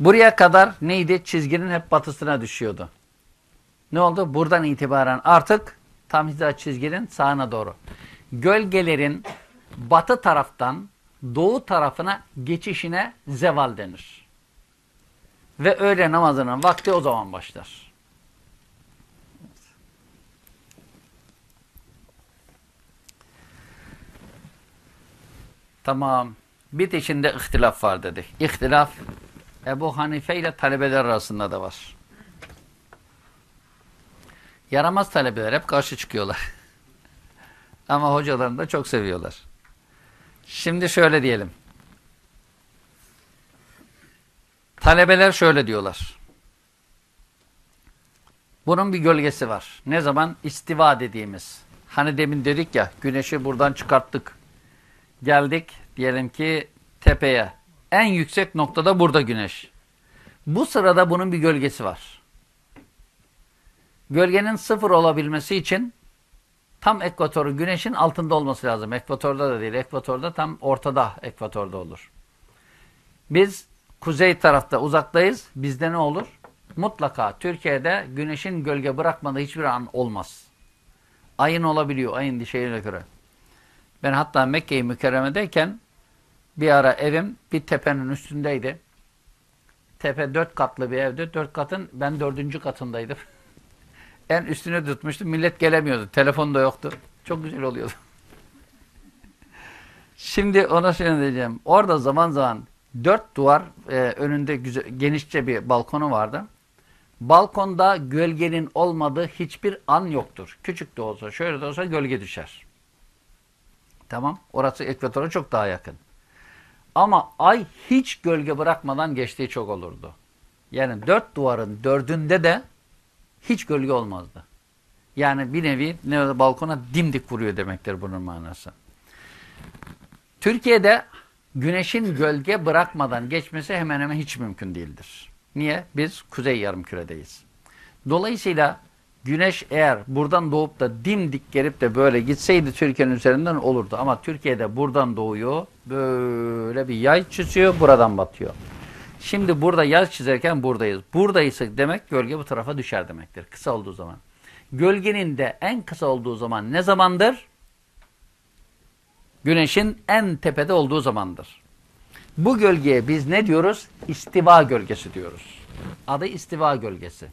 S1: Buraya kadar neydi? Çizginin hep batısına düşüyordu. Ne oldu? Buradan itibaren artık tam hiza çizginin sağına doğru. Gölgelerin batı taraftan doğu tarafına geçişine zeval denir. Ve öğle namazının vakti o zaman başlar. Tamam. Bitişinde ihtilaf var dedik. İhtilaf Ebu Hanife ile talebeler arasında da var. Yaramaz talebeler hep karşı çıkıyorlar. Ama hocalarını da çok seviyorlar. Şimdi şöyle diyelim. Talebeler şöyle diyorlar. Bunun bir gölgesi var. Ne zaman? İstiva dediğimiz. Hani demin dedik ya güneşi buradan çıkarttık. Geldik diyelim ki tepeye. En yüksek noktada burada güneş. Bu sırada bunun bir gölgesi var. Gölgenin sıfır olabilmesi için tam ekvatoru güneşin altında olması lazım. Ekvatorda da değil. Ekvatorda tam ortada ekvatorda olur. Biz kuzey tarafta uzaktayız. Bizde ne olur? Mutlaka Türkiye'de güneşin gölge bırakmadığı hiçbir an olmaz. Ayın olabiliyor. Ayın şeyine göre. Ben hatta Mekke-i Mükerreme'deyken bir ara evim bir tepenin üstündeydi. Tepe dört katlı bir evdi. Dört katın ben dördüncü katındaydım. en üstüne tutmuştum. Millet gelemiyordu. Telefon da yoktu. Çok güzel oluyordu. Şimdi ona diyeceğim. Orada zaman zaman dört duvar e, önünde güzel, genişçe bir balkonu vardı. Balkonda gölgenin olmadığı hiçbir an yoktur. Küçük de olsa, şöyle de olsa gölge düşer. Tamam. Orası ekvatora çok daha yakın. Ama ay hiç gölge bırakmadan geçtiği çok olurdu. Yani dört duvarın dördünde de hiç gölge olmazdı. Yani bir nevi ne balkona dimdik vuruyor demektir bunun manası. Türkiye'de güneşin gölge bırakmadan geçmesi hemen hemen hiç mümkün değildir. Niye? Biz kuzey yarımküredeyiz. Dolayısıyla güneş eğer buradan doğup da dimdik gelip de böyle gitseydi Türkiye'nin üzerinden olurdu. Ama Türkiye'de buradan doğuyor, böyle bir yay çiziyor, buradan batıyor. Şimdi burada yaz çizerken buradayız. Buradayız demek gölge bu tarafa düşer demektir. Kısa olduğu zaman. Gölgenin de en kısa olduğu zaman ne zamandır? Güneşin en tepede olduğu zamandır. Bu gölgeye biz ne diyoruz? İstiva gölgesi diyoruz. Adı istiva gölgesi.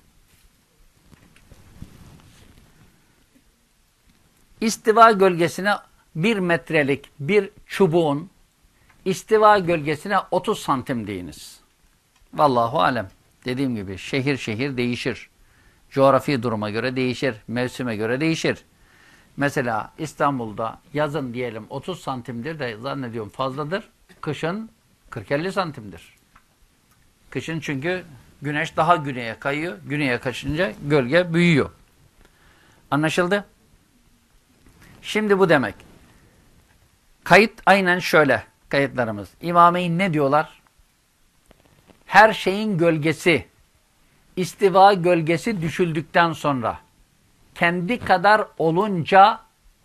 S1: İstiva gölgesine bir metrelik bir çubuğun istiva gölgesine 30 santim deyiniz. Vallahu alem. Dediğim gibi şehir şehir değişir. Coğrafi duruma göre değişir. Mevsime göre değişir. Mesela İstanbul'da yazın diyelim 30 santimdir de zannediyorum fazladır. Kışın 40-50 santimdir. Kışın çünkü güneş daha güneye kayıyor. Güneye kaçınca gölge büyüyor. Anlaşıldı? Şimdi bu demek. Kayıt aynen şöyle kayıtlarımız. İmameyn ne diyorlar? Her şeyin gölgesi, istiva gölgesi düşüldükten sonra kendi kadar olunca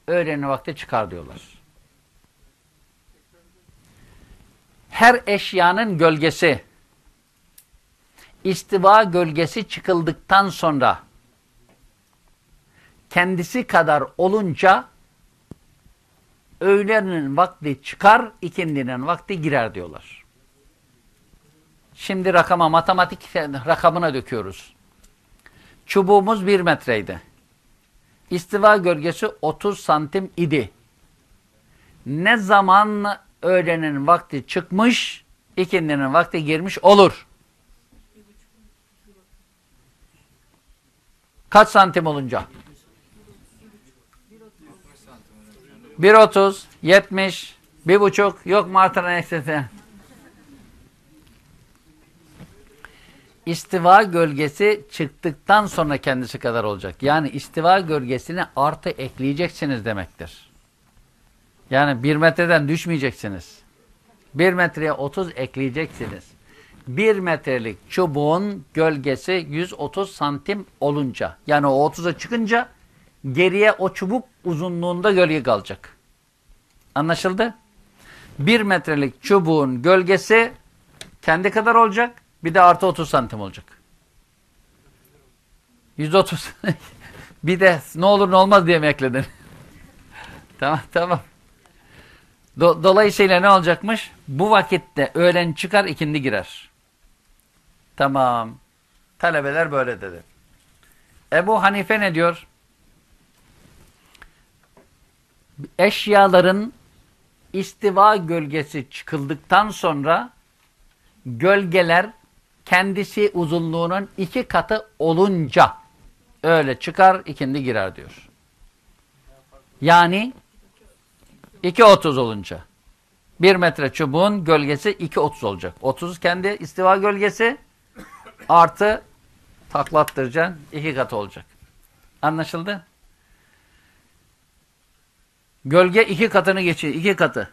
S1: öğleni vakti çıkar diyorlar. Her eşyanın gölgesi, istiva gölgesi çıkıldıktan sonra kendisi kadar olunca öğlenin vakti çıkar, ikindinin vakti girer diyorlar. Şimdi rakama, matematik rakamına döküyoruz. Çubuğumuz bir metreydi. İstiva gölgesi 30 santim idi. Ne zaman öğlenin vakti çıkmış, ikindinin vakti girmiş olur. Kaç santim olunca? 1.30, 70, 1.5, yok mu artan eksesi? İstiva gölgesi çıktıktan sonra kendisi kadar olacak. Yani istiva gölgesine artı ekleyeceksiniz demektir. Yani bir metreden düşmeyeceksiniz. Bir metreye 30 ekleyeceksiniz. Bir metrelik çubuğun gölgesi 130 santim olunca yani o 30'a çıkınca geriye o çubuk uzunluğunda gölge kalacak. Anlaşıldı? Bir metrelik çubuğun gölgesi kendi kadar olacak. Bir de artı 30 santim olacak. 130. bir de ne olur ne olmaz diye mi ekledin? tamam tamam. Do dolayısıyla ne olacakmış? Bu vakitte öğlen çıkar ikindi girer. Tamam. Talebeler böyle dedi. Ebu Hanife ne diyor? Eşyaların istiva gölgesi çıkıldıktan sonra gölgeler kendisi uzunluğunun iki katı olunca öyle çıkar ikindi girer diyor. Yani 2.30 olunca. Bir metre çubuğun gölgesi 2.30 olacak. 30 kendi istiva gölgesi artı taklattıracaksın iki katı olacak. Anlaşıldı? Gölge iki katını geçiyor. iki katı.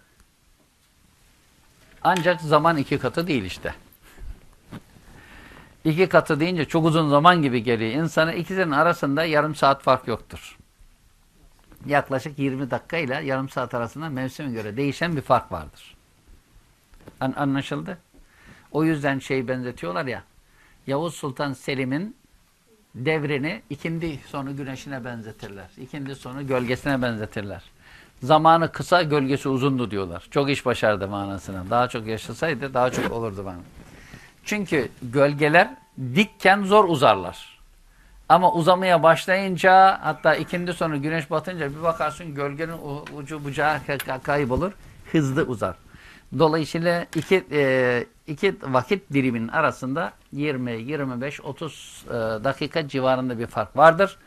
S1: Ancak zaman iki katı değil işte. İki katı deyince çok uzun zaman gibi geliyor. İnsanın ikisinin arasında yarım saat fark yoktur. Yaklaşık 20 dakika ile yarım saat arasında mevsime göre değişen bir fark vardır. An anlaşıldı? O yüzden şey benzetiyorlar ya, Yavuz Sultan Selim'in devrini ikindi sonu güneşine benzetirler. İkindi sonu gölgesine benzetirler. Zamanı kısa, gölgesi uzundu diyorlar. Çok iş başardı manasına. Daha çok yaşasaydı daha çok olurdu bana. Çünkü gölgeler dikken zor uzarlar. Ama uzamaya başlayınca hatta ikindi sonu güneş batınca bir bakarsın gölgenin ucu bucağı kaybolur. Hızlı uzar. Dolayısıyla iki, e, iki vakit diliminin arasında 20, 25, 30 e, dakika civarında bir fark vardır.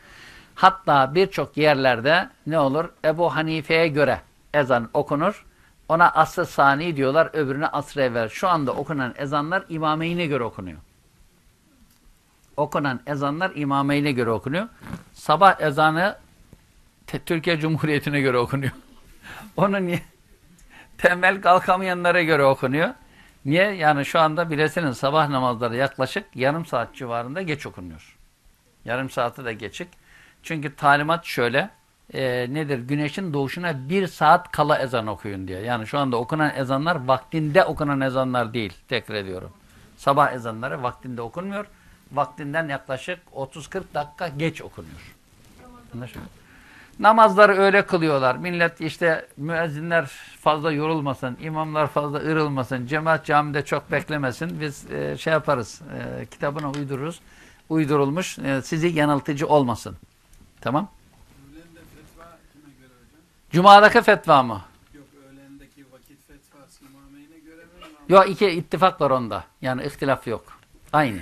S1: Hatta birçok yerlerde ne olur? Ebu Hanife'ye göre ezan okunur. Ona asr sani diyorlar, öbürüne asr evvel. Şu anda okunan ezanlar imameyine göre okunuyor. Okunan ezanlar imameyine göre okunuyor. Sabah ezanı Türkiye Cumhuriyeti'ne göre okunuyor. Onu niye? Tembel kalkamayanlara göre okunuyor. Niye? Yani şu anda bilesiniz sabah namazları yaklaşık yarım saat civarında geç okunuyor. Yarım saati de geçik. Çünkü talimat şöyle e, nedir? Güneşin doğuşuna bir saat kala ezan okuyun diye. Yani şu anda okunan ezanlar vaktinde okunan ezanlar değil. Tekrar ediyorum. Sabah ezanları vaktinde okunmuyor. Vaktinden yaklaşık 30-40 dakika geç okunuyor. Anlaşıldı? Namazları öyle kılıyorlar. Millet işte müezzinler fazla yorulmasın, imamlar fazla ırılmasın, cemaat camide çok beklemesin. Biz e, şey yaparız, e, kitabına uydururuz. Uydurulmuş, e, sizi yanıltıcı olmasın. Tamam?
S2: Öğlende fetva kime göre hocam?
S1: Cuma'daki fetva mı?
S2: Yok öğlendeki vakit fetvası imameyne göre mi?
S1: Yok iki ittifak var onda. Yani ihtilaf yok. Aynı.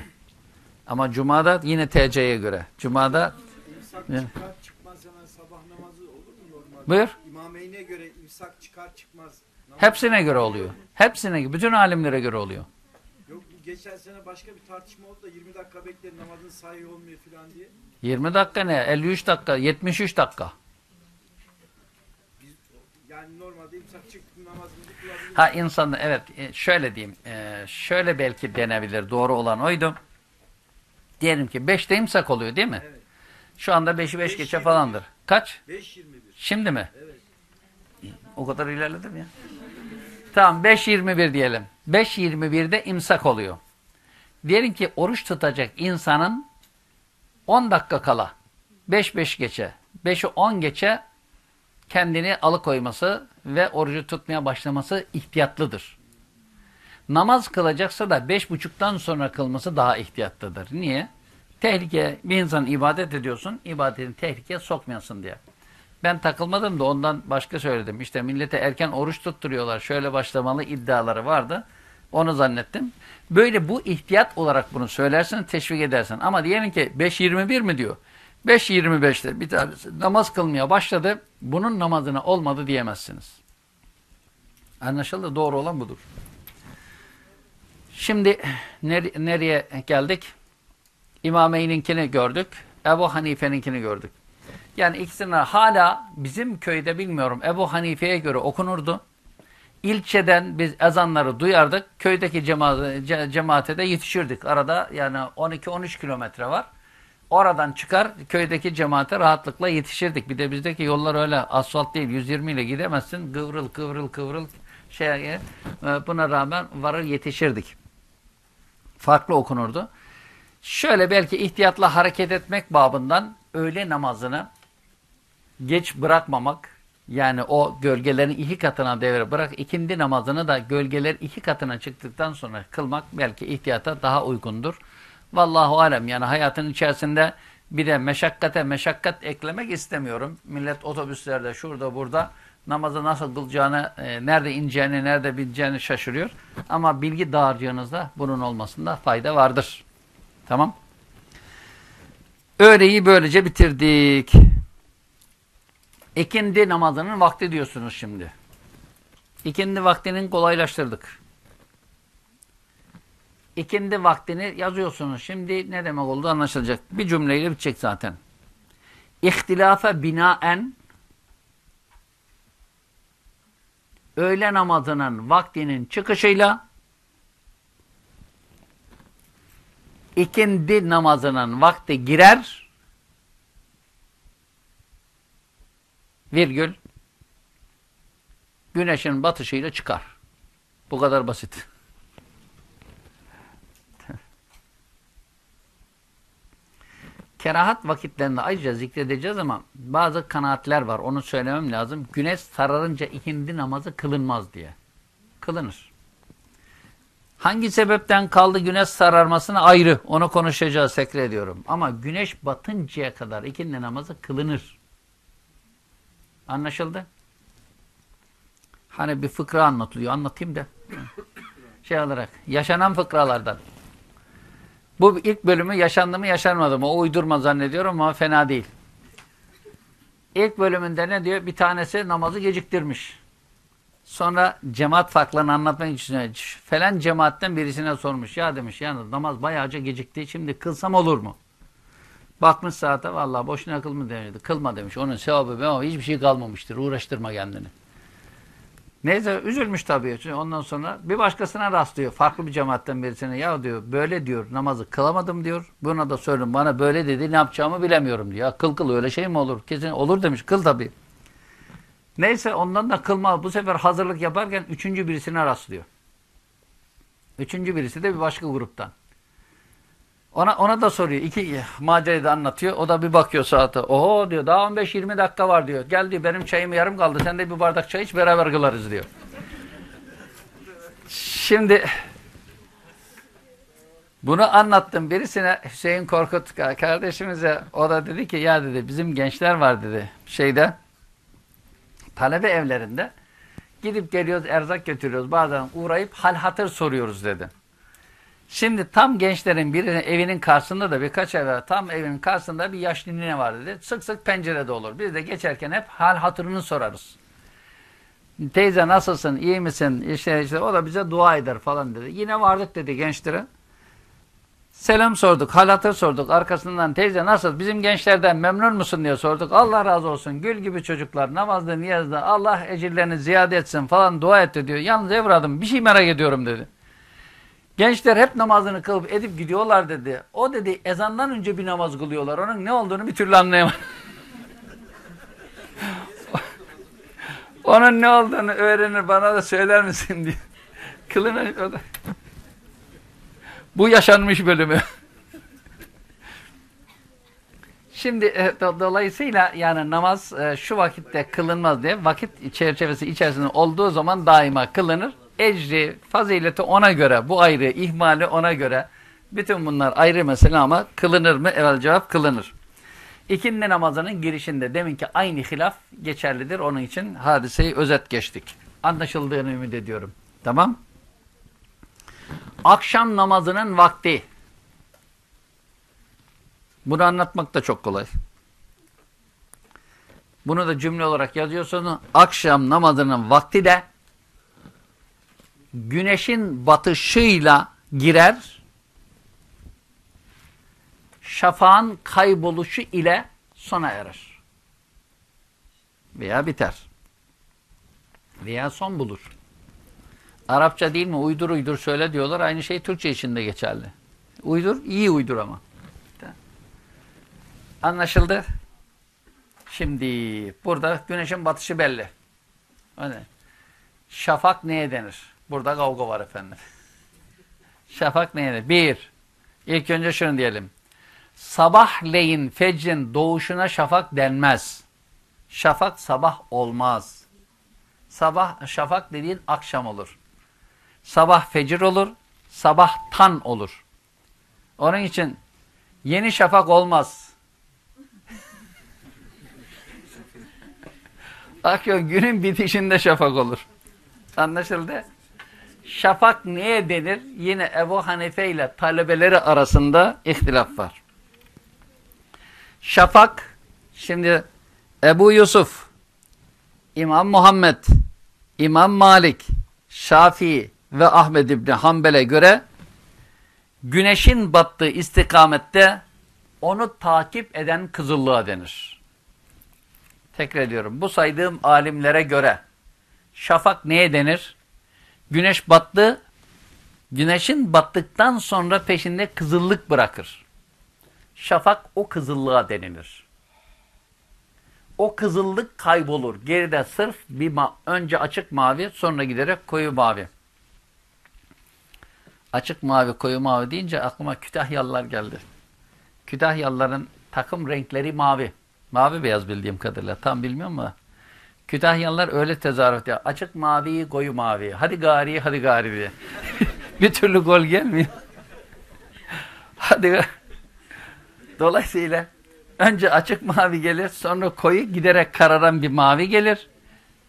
S1: Ama Cuma'da yine TC'ye göre. Cuma'da
S3: İmsak çıkar çıkmaz hemen sabah namazı olur mu normalde?
S1: buyur.
S3: İmameyne göre imsak çıkar çıkmaz. namaz-
S1: Hepsine göre oluyor. Hepsine, bütün alimlere göre oluyor.
S3: Yok geçen sene başka bir tartışma oldu da 20 dakika bekle namazın sahih olmuyor falan diye.
S1: 20 dakika ne? 53 dakika, 73 dakika.
S3: Biz yani normalde imsak çıktık namazımızı kılabiliriz.
S1: Ha insan evet e, şöyle diyeyim. e, Şöyle belki denebilir. Doğru olan oydu. Diyelim ki 5'te imsak oluyor değil mi?
S3: Evet.
S1: Şu anda 5'i 5
S3: Beş
S1: geçe falandır. Kaç?
S3: 5.21.
S1: Şimdi mi?
S3: Evet.
S1: O kadar ilerledim ya. Tamam 5.21 diyelim. 5.21'de imsak oluyor. Diyelim ki oruç tutacak insanın 10 dakika kala 5-5 geçe 5'i 10 geçe kendini alıkoyması ve orucu tutmaya başlaması ihtiyatlıdır. Namaz kılacaksa da 5.30'dan sonra kılması daha ihtiyatlıdır. Niye? Tehlike, bir insan ibadet ediyorsun, ibadetini tehlikeye sokmayasın diye. Ben takılmadım da ondan başka söyledim. İşte millete erken oruç tutturuyorlar. Şöyle başlamalı iddiaları vardı. Onu zannettim. Böyle bu ihtiyat olarak bunu söylersin, teşvik edersin. Ama diyelim ki 5.21 mi diyor? 5.25'te bir tanesi namaz kılmaya başladı. Bunun namazına olmadı diyemezsiniz. Anlaşıldı. Doğru olan budur. Şimdi ner- nereye geldik? İmameyn'inkini gördük. Ebu Hanife'ninkini gördük. Yani ikisinin hala bizim köyde bilmiyorum Ebu Hanife'ye göre okunurdu. İlçeden biz ezanları duyardık. Köydeki cemaate, ce- cemaate de yetişirdik. Arada yani 12-13 kilometre var. Oradan çıkar köydeki cemaate rahatlıkla yetişirdik. Bir de bizdeki yollar öyle asfalt değil. 120 ile gidemezsin. Kıvrıl kıvrıl kıvrıl şey, buna rağmen varır yetişirdik. Farklı okunurdu. Şöyle belki ihtiyatla hareket etmek babından öğle namazını geç bırakmamak yani o gölgelerin iki katına devre bırak ikindi namazını da gölgeler iki katına çıktıktan sonra kılmak belki ihtiyata daha uygundur. Vallahu alem yani hayatın içerisinde bir de meşakkate meşakkat eklemek istemiyorum. Millet otobüslerde şurada burada namazı nasıl kılacağını, e, nerede ineceğini, nerede bileceğini şaşırıyor. Ama bilgi dağarcığınızda bunun olmasında fayda vardır. Tamam. Öğleyi böylece bitirdik. İkindi namazının vakti diyorsunuz şimdi. İkindi vaktinin kolaylaştırdık. İkindi vaktini yazıyorsunuz. Şimdi ne demek oldu anlaşılacak. Bir cümleyle bitecek zaten. İhtilafa binaen öğle namazının vaktinin çıkışıyla ikindi namazının vakti girer virgül güneşin batışıyla çıkar. Bu kadar basit. Kerahat vakitlerinde ayrıca zikredeceğiz ama bazı kanaatler var. Onu söylemem lazım. Güneş sararınca ikindi namazı kılınmaz diye. Kılınır. Hangi sebepten kaldı güneş sararmasına ayrı. Onu konuşacağız, tekrar ediyorum. Ama güneş batıncaya kadar ikindi namazı kılınır. Anlaşıldı? Hani bir fıkra anlatılıyor. Anlatayım da. Şey olarak. Yaşanan fıkralardan. Bu ilk bölümü yaşandı mı yaşanmadı mı? O uydurma zannediyorum ama fena değil. İlk bölümünde ne diyor? Bir tanesi namazı geciktirmiş. Sonra cemaat farklarını anlatmak için falan cemaatten birisine sormuş. Ya demiş yani namaz bayağıca gecikti. Şimdi kılsam olur mu? Bakmış saate vallahi boşuna kılma demişti. Kılma demiş. Onun sevabı ama hiçbir şey kalmamıştır. Uğraştırma kendini. Neyse üzülmüş tabii. Ondan sonra bir başkasına rastlıyor. Farklı bir cemaatten birisine. Ya diyor böyle diyor namazı kılamadım diyor. Buna da söyledim bana böyle dedi ne yapacağımı bilemiyorum diyor. Ya kıl kıl öyle şey mi olur? Kesin olur demiş. Kıl tabii. Neyse ondan da kılma. Bu sefer hazırlık yaparken üçüncü birisine rastlıyor. Üçüncü birisi de bir başka gruptan. Ona ona da soruyor. İki macerayı da anlatıyor. O da bir bakıyor saate. Oho diyor daha 15-20 dakika var diyor. Gel diyor benim çayım yarım kaldı. Sen de bir bardak çay iç beraber kılarız diyor. Şimdi bunu anlattım birisine Hüseyin Korkut kardeşimize o da dedi ki ya dedi bizim gençler var dedi şeyde talebe evlerinde gidip geliyoruz erzak götürüyoruz bazen uğrayıp hal hatır soruyoruz dedi. Şimdi tam gençlerin birinin evinin karşısında da birkaç ev var. Tam evinin karşısında bir yaşlı nine var dedi. Sık sık pencerede olur. Biz de geçerken hep hal hatırını sorarız. Teyze nasılsın, iyi misin? İşte, işte o da bize dua eder falan dedi. Yine vardık dedi gençlere. Selam sorduk, hal hatır sorduk. Arkasından teyze nasıl, bizim gençlerden memnun musun diye sorduk. Allah razı olsun, gül gibi çocuklar, namazda, niyazda, Allah ecirlerini ziyade etsin falan dua etti diyor. Yalnız evladım bir şey merak ediyorum dedi. Gençler hep namazını kılıp edip gidiyorlar dedi. O dedi ezandan önce bir namaz kılıyorlar. Onun ne olduğunu bir türlü anlayamadım. Onun ne olduğunu öğrenir bana da söyler misin diye. Da. Bu yaşanmış bölümü. Şimdi e, do dolayısıyla yani namaz e, şu vakitte kılınmaz diye vakit çerçevesi içerisinde olduğu zaman daima kılınır. Ecri, fazileti ona göre, bu ayrı, ihmali ona göre. Bütün bunlar ayrı mesele ama kılınır mı? Evvel cevap kılınır. İkindi namazının girişinde deminki aynı hilaf geçerlidir. Onun için hadiseyi özet geçtik. Anlaşıldığını ümit ediyorum. Tamam. Akşam namazının vakti. Bunu anlatmak da çok kolay. Bunu da cümle olarak yazıyorsunuz. Akşam namazının vakti de güneşin batışıyla girer, şafağın kayboluşu ile sona erer. Veya biter. Veya son bulur. Arapça değil mi? Uydur uydur söyle diyorlar. Aynı şey Türkçe için de geçerli. Uydur, iyi uydur ama. Anlaşıldı. Şimdi burada güneşin batışı belli. Öyle. Şafak neye denir? Burada kavga var efendim. Şafak neye denir? Bir. İlk önce şunu diyelim. Sabahleyin fecrin doğuşuna şafak denmez. Şafak sabah olmaz. Sabah şafak dediğin akşam olur. Sabah fecir olur, sabah tan olur. Onun için yeni şafak olmaz. Akşam günün bitişinde şafak olur. Anlaşıldı? Şafak neye denir? Yine Ebu Hanife ile talebeleri arasında ihtilaf var. Şafak, şimdi Ebu Yusuf, İmam Muhammed, İmam Malik, Şafii ve Ahmed İbni Hanbel'e göre güneşin battığı istikamette onu takip eden kızıllığa denir. Tekrar ediyorum. Bu saydığım alimlere göre şafak neye denir? Güneş battı, güneşin battıktan sonra peşinde kızıllık bırakır. Şafak o kızıllığa denilir. O kızıllık kaybolur. Geride sırf bir önce açık mavi, sonra giderek koyu mavi. Açık mavi, koyu mavi deyince aklıma Kütahyalılar geldi. Kütahyalıların takım renkleri mavi. Mavi beyaz bildiğim kadarıyla. Tam bilmiyorum ama. Kütahyalılar öyle tezahürat ediyor. Açık mavi, koyu mavi. Hadi gari, hadi gari diye. bir türlü gol gelmiyor. hadi Dolayısıyla önce açık mavi gelir, sonra koyu giderek kararan bir mavi gelir.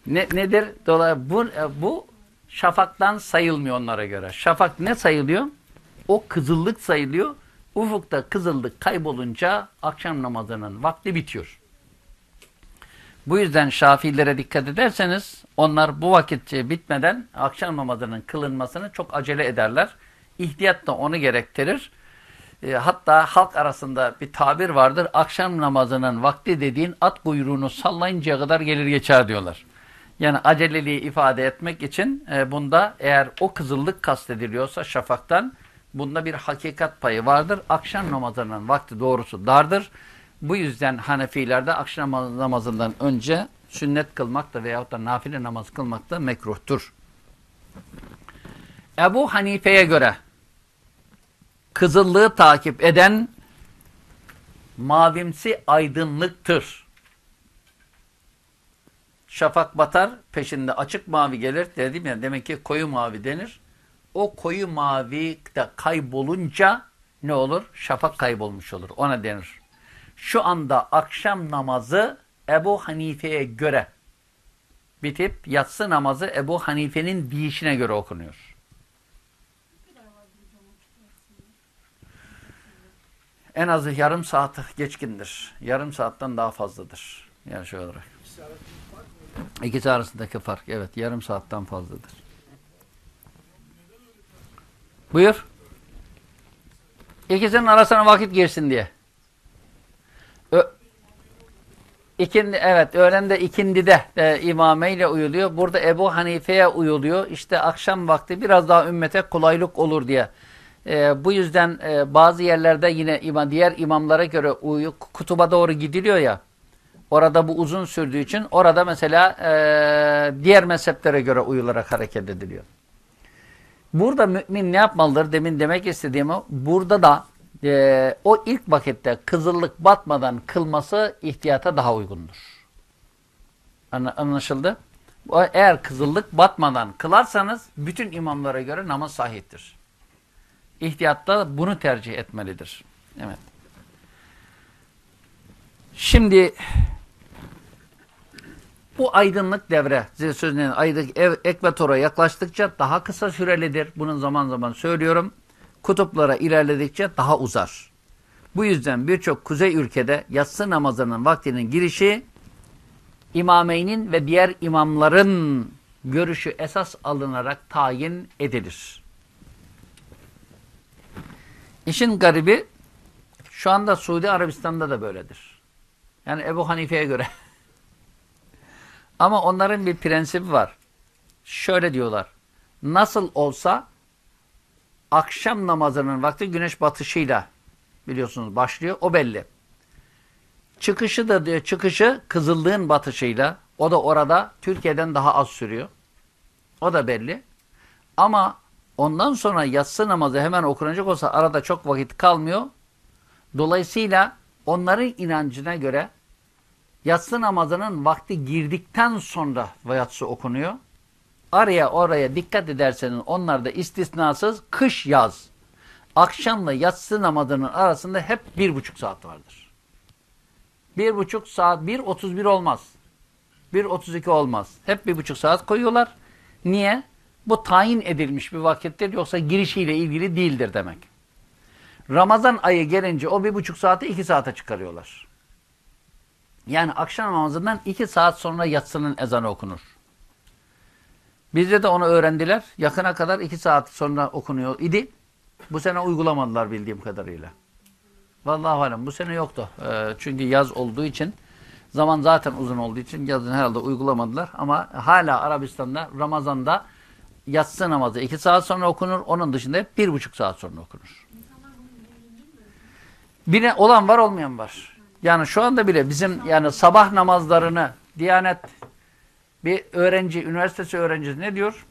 S1: Ne, nedir? Dolayısıyla bu, bu şafaktan sayılmıyor onlara göre. Şafak ne sayılıyor? O kızıllık sayılıyor. Ufukta kızıllık kaybolunca akşam namazının vakti bitiyor. Bu yüzden Şafilere dikkat ederseniz onlar bu vakit bitmeden akşam namazının kılınmasını çok acele ederler. İhtiyat da onu gerektirir. E, hatta halk arasında bir tabir vardır. Akşam namazının vakti dediğin at kuyruğunu sallayıncaya kadar gelir geçer diyorlar. Yani aceleliği ifade etmek için e, bunda eğer o kızıllık kastediliyorsa şafaktan bunda bir hakikat payı vardır. Akşam namazının vakti doğrusu dardır. Bu yüzden Hanefilerde akşam namazından önce sünnet kılmak da veyahut da nafile namaz kılmak da mekruhtur. Ebu Hanife'ye göre kızıllığı takip eden mavimsi aydınlıktır. Şafak batar, peşinde açık mavi gelir. Dedim ya demek ki koyu mavi denir. O koyu mavi de kaybolunca ne olur? Şafak kaybolmuş olur. Ona denir. Şu anda akşam namazı Ebu Hanife'ye göre bitip yatsı namazı Ebu Hanife'nin deyişine göre okunuyor. En azı yarım saat geçkindir. Yarım saatten daha fazladır. Yani şey olarak. İkisi arasındaki fark evet yarım saatten fazladır. Buyur. İkisinin arasına vakit girsin diye. İkindi, evet öğlende ikindide e, imameyle uyuluyor. Burada Ebu Hanife'ye uyuluyor. İşte akşam vakti biraz daha ümmete kolaylık olur diye. E, bu yüzden e, bazı yerlerde yine ima, diğer imamlara göre uyu, kutuba doğru gidiliyor ya. Orada bu uzun sürdüğü için orada mesela e, diğer mezheplere göre uyularak hareket ediliyor. Burada mümin ne yapmalıdır? Demin demek istediğim o. Burada da e, o ilk vakitte kızıllık batmadan kılması ihtiyata daha uygundur. Anlaşıldı? Eğer kızıllık batmadan kılarsanız bütün imamlara göre namaz sahiptir. İhtiyatta bunu tercih etmelidir. Evet. Şimdi bu aydınlık devre, size sözünün aydınlık ekvatora yaklaştıkça daha kısa sürelidir. Bunu zaman zaman söylüyorum. Kutuplara ilerledikçe daha uzar. Bu yüzden birçok kuzey ülkede yatsı namazının vaktinin girişi imameynin ve diğer imamların görüşü esas alınarak tayin edilir. İşin garibi şu anda Suudi Arabistan'da da böyledir. Yani Ebu Hanife'ye göre. Ama onların bir prensibi var. Şöyle diyorlar. Nasıl olsa akşam namazının vakti güneş batışıyla biliyorsunuz başlıyor. O belli. Çıkışı da diyor çıkışı kızıllığın batışıyla o da orada Türkiye'den daha az sürüyor. O da belli. Ama ondan sonra yatsı namazı hemen okunacak olsa arada çok vakit kalmıyor. Dolayısıyla onların inancına göre yatsı namazının vakti girdikten sonra yatsı okunuyor. Araya oraya dikkat ederseniz onlarda istisnasız kış yaz. Akşamla yatsı namazının arasında hep bir buçuk saat vardır. Bir buçuk saat, bir otuz bir olmaz. Bir otuz iki olmaz. Hep bir buçuk saat koyuyorlar. Niye? Bu tayin edilmiş bir vakittir yoksa girişiyle ilgili değildir demek. Ramazan ayı gelince o bir buçuk saati iki saate çıkarıyorlar. Yani akşam namazından iki saat sonra yatsının ezanı okunur. Bizde de onu öğrendiler. Yakına kadar iki saat sonra okunuyor idi. Bu sene uygulamadılar bildiğim kadarıyla. Vallahi alem bu sene yoktu. Ee, çünkü yaz olduğu için zaman zaten uzun olduğu için yazın herhalde uygulamadılar. Ama hala Arabistan'da Ramazan'da yatsı namazı iki saat sonra okunur. Onun dışında hep bir buçuk saat sonra okunur. Bine olan var olmayan var. Yani şu anda bile bizim yani sabah namazlarını Diyanet bir öğrenci, üniversitesi öğrencisi ne diyor?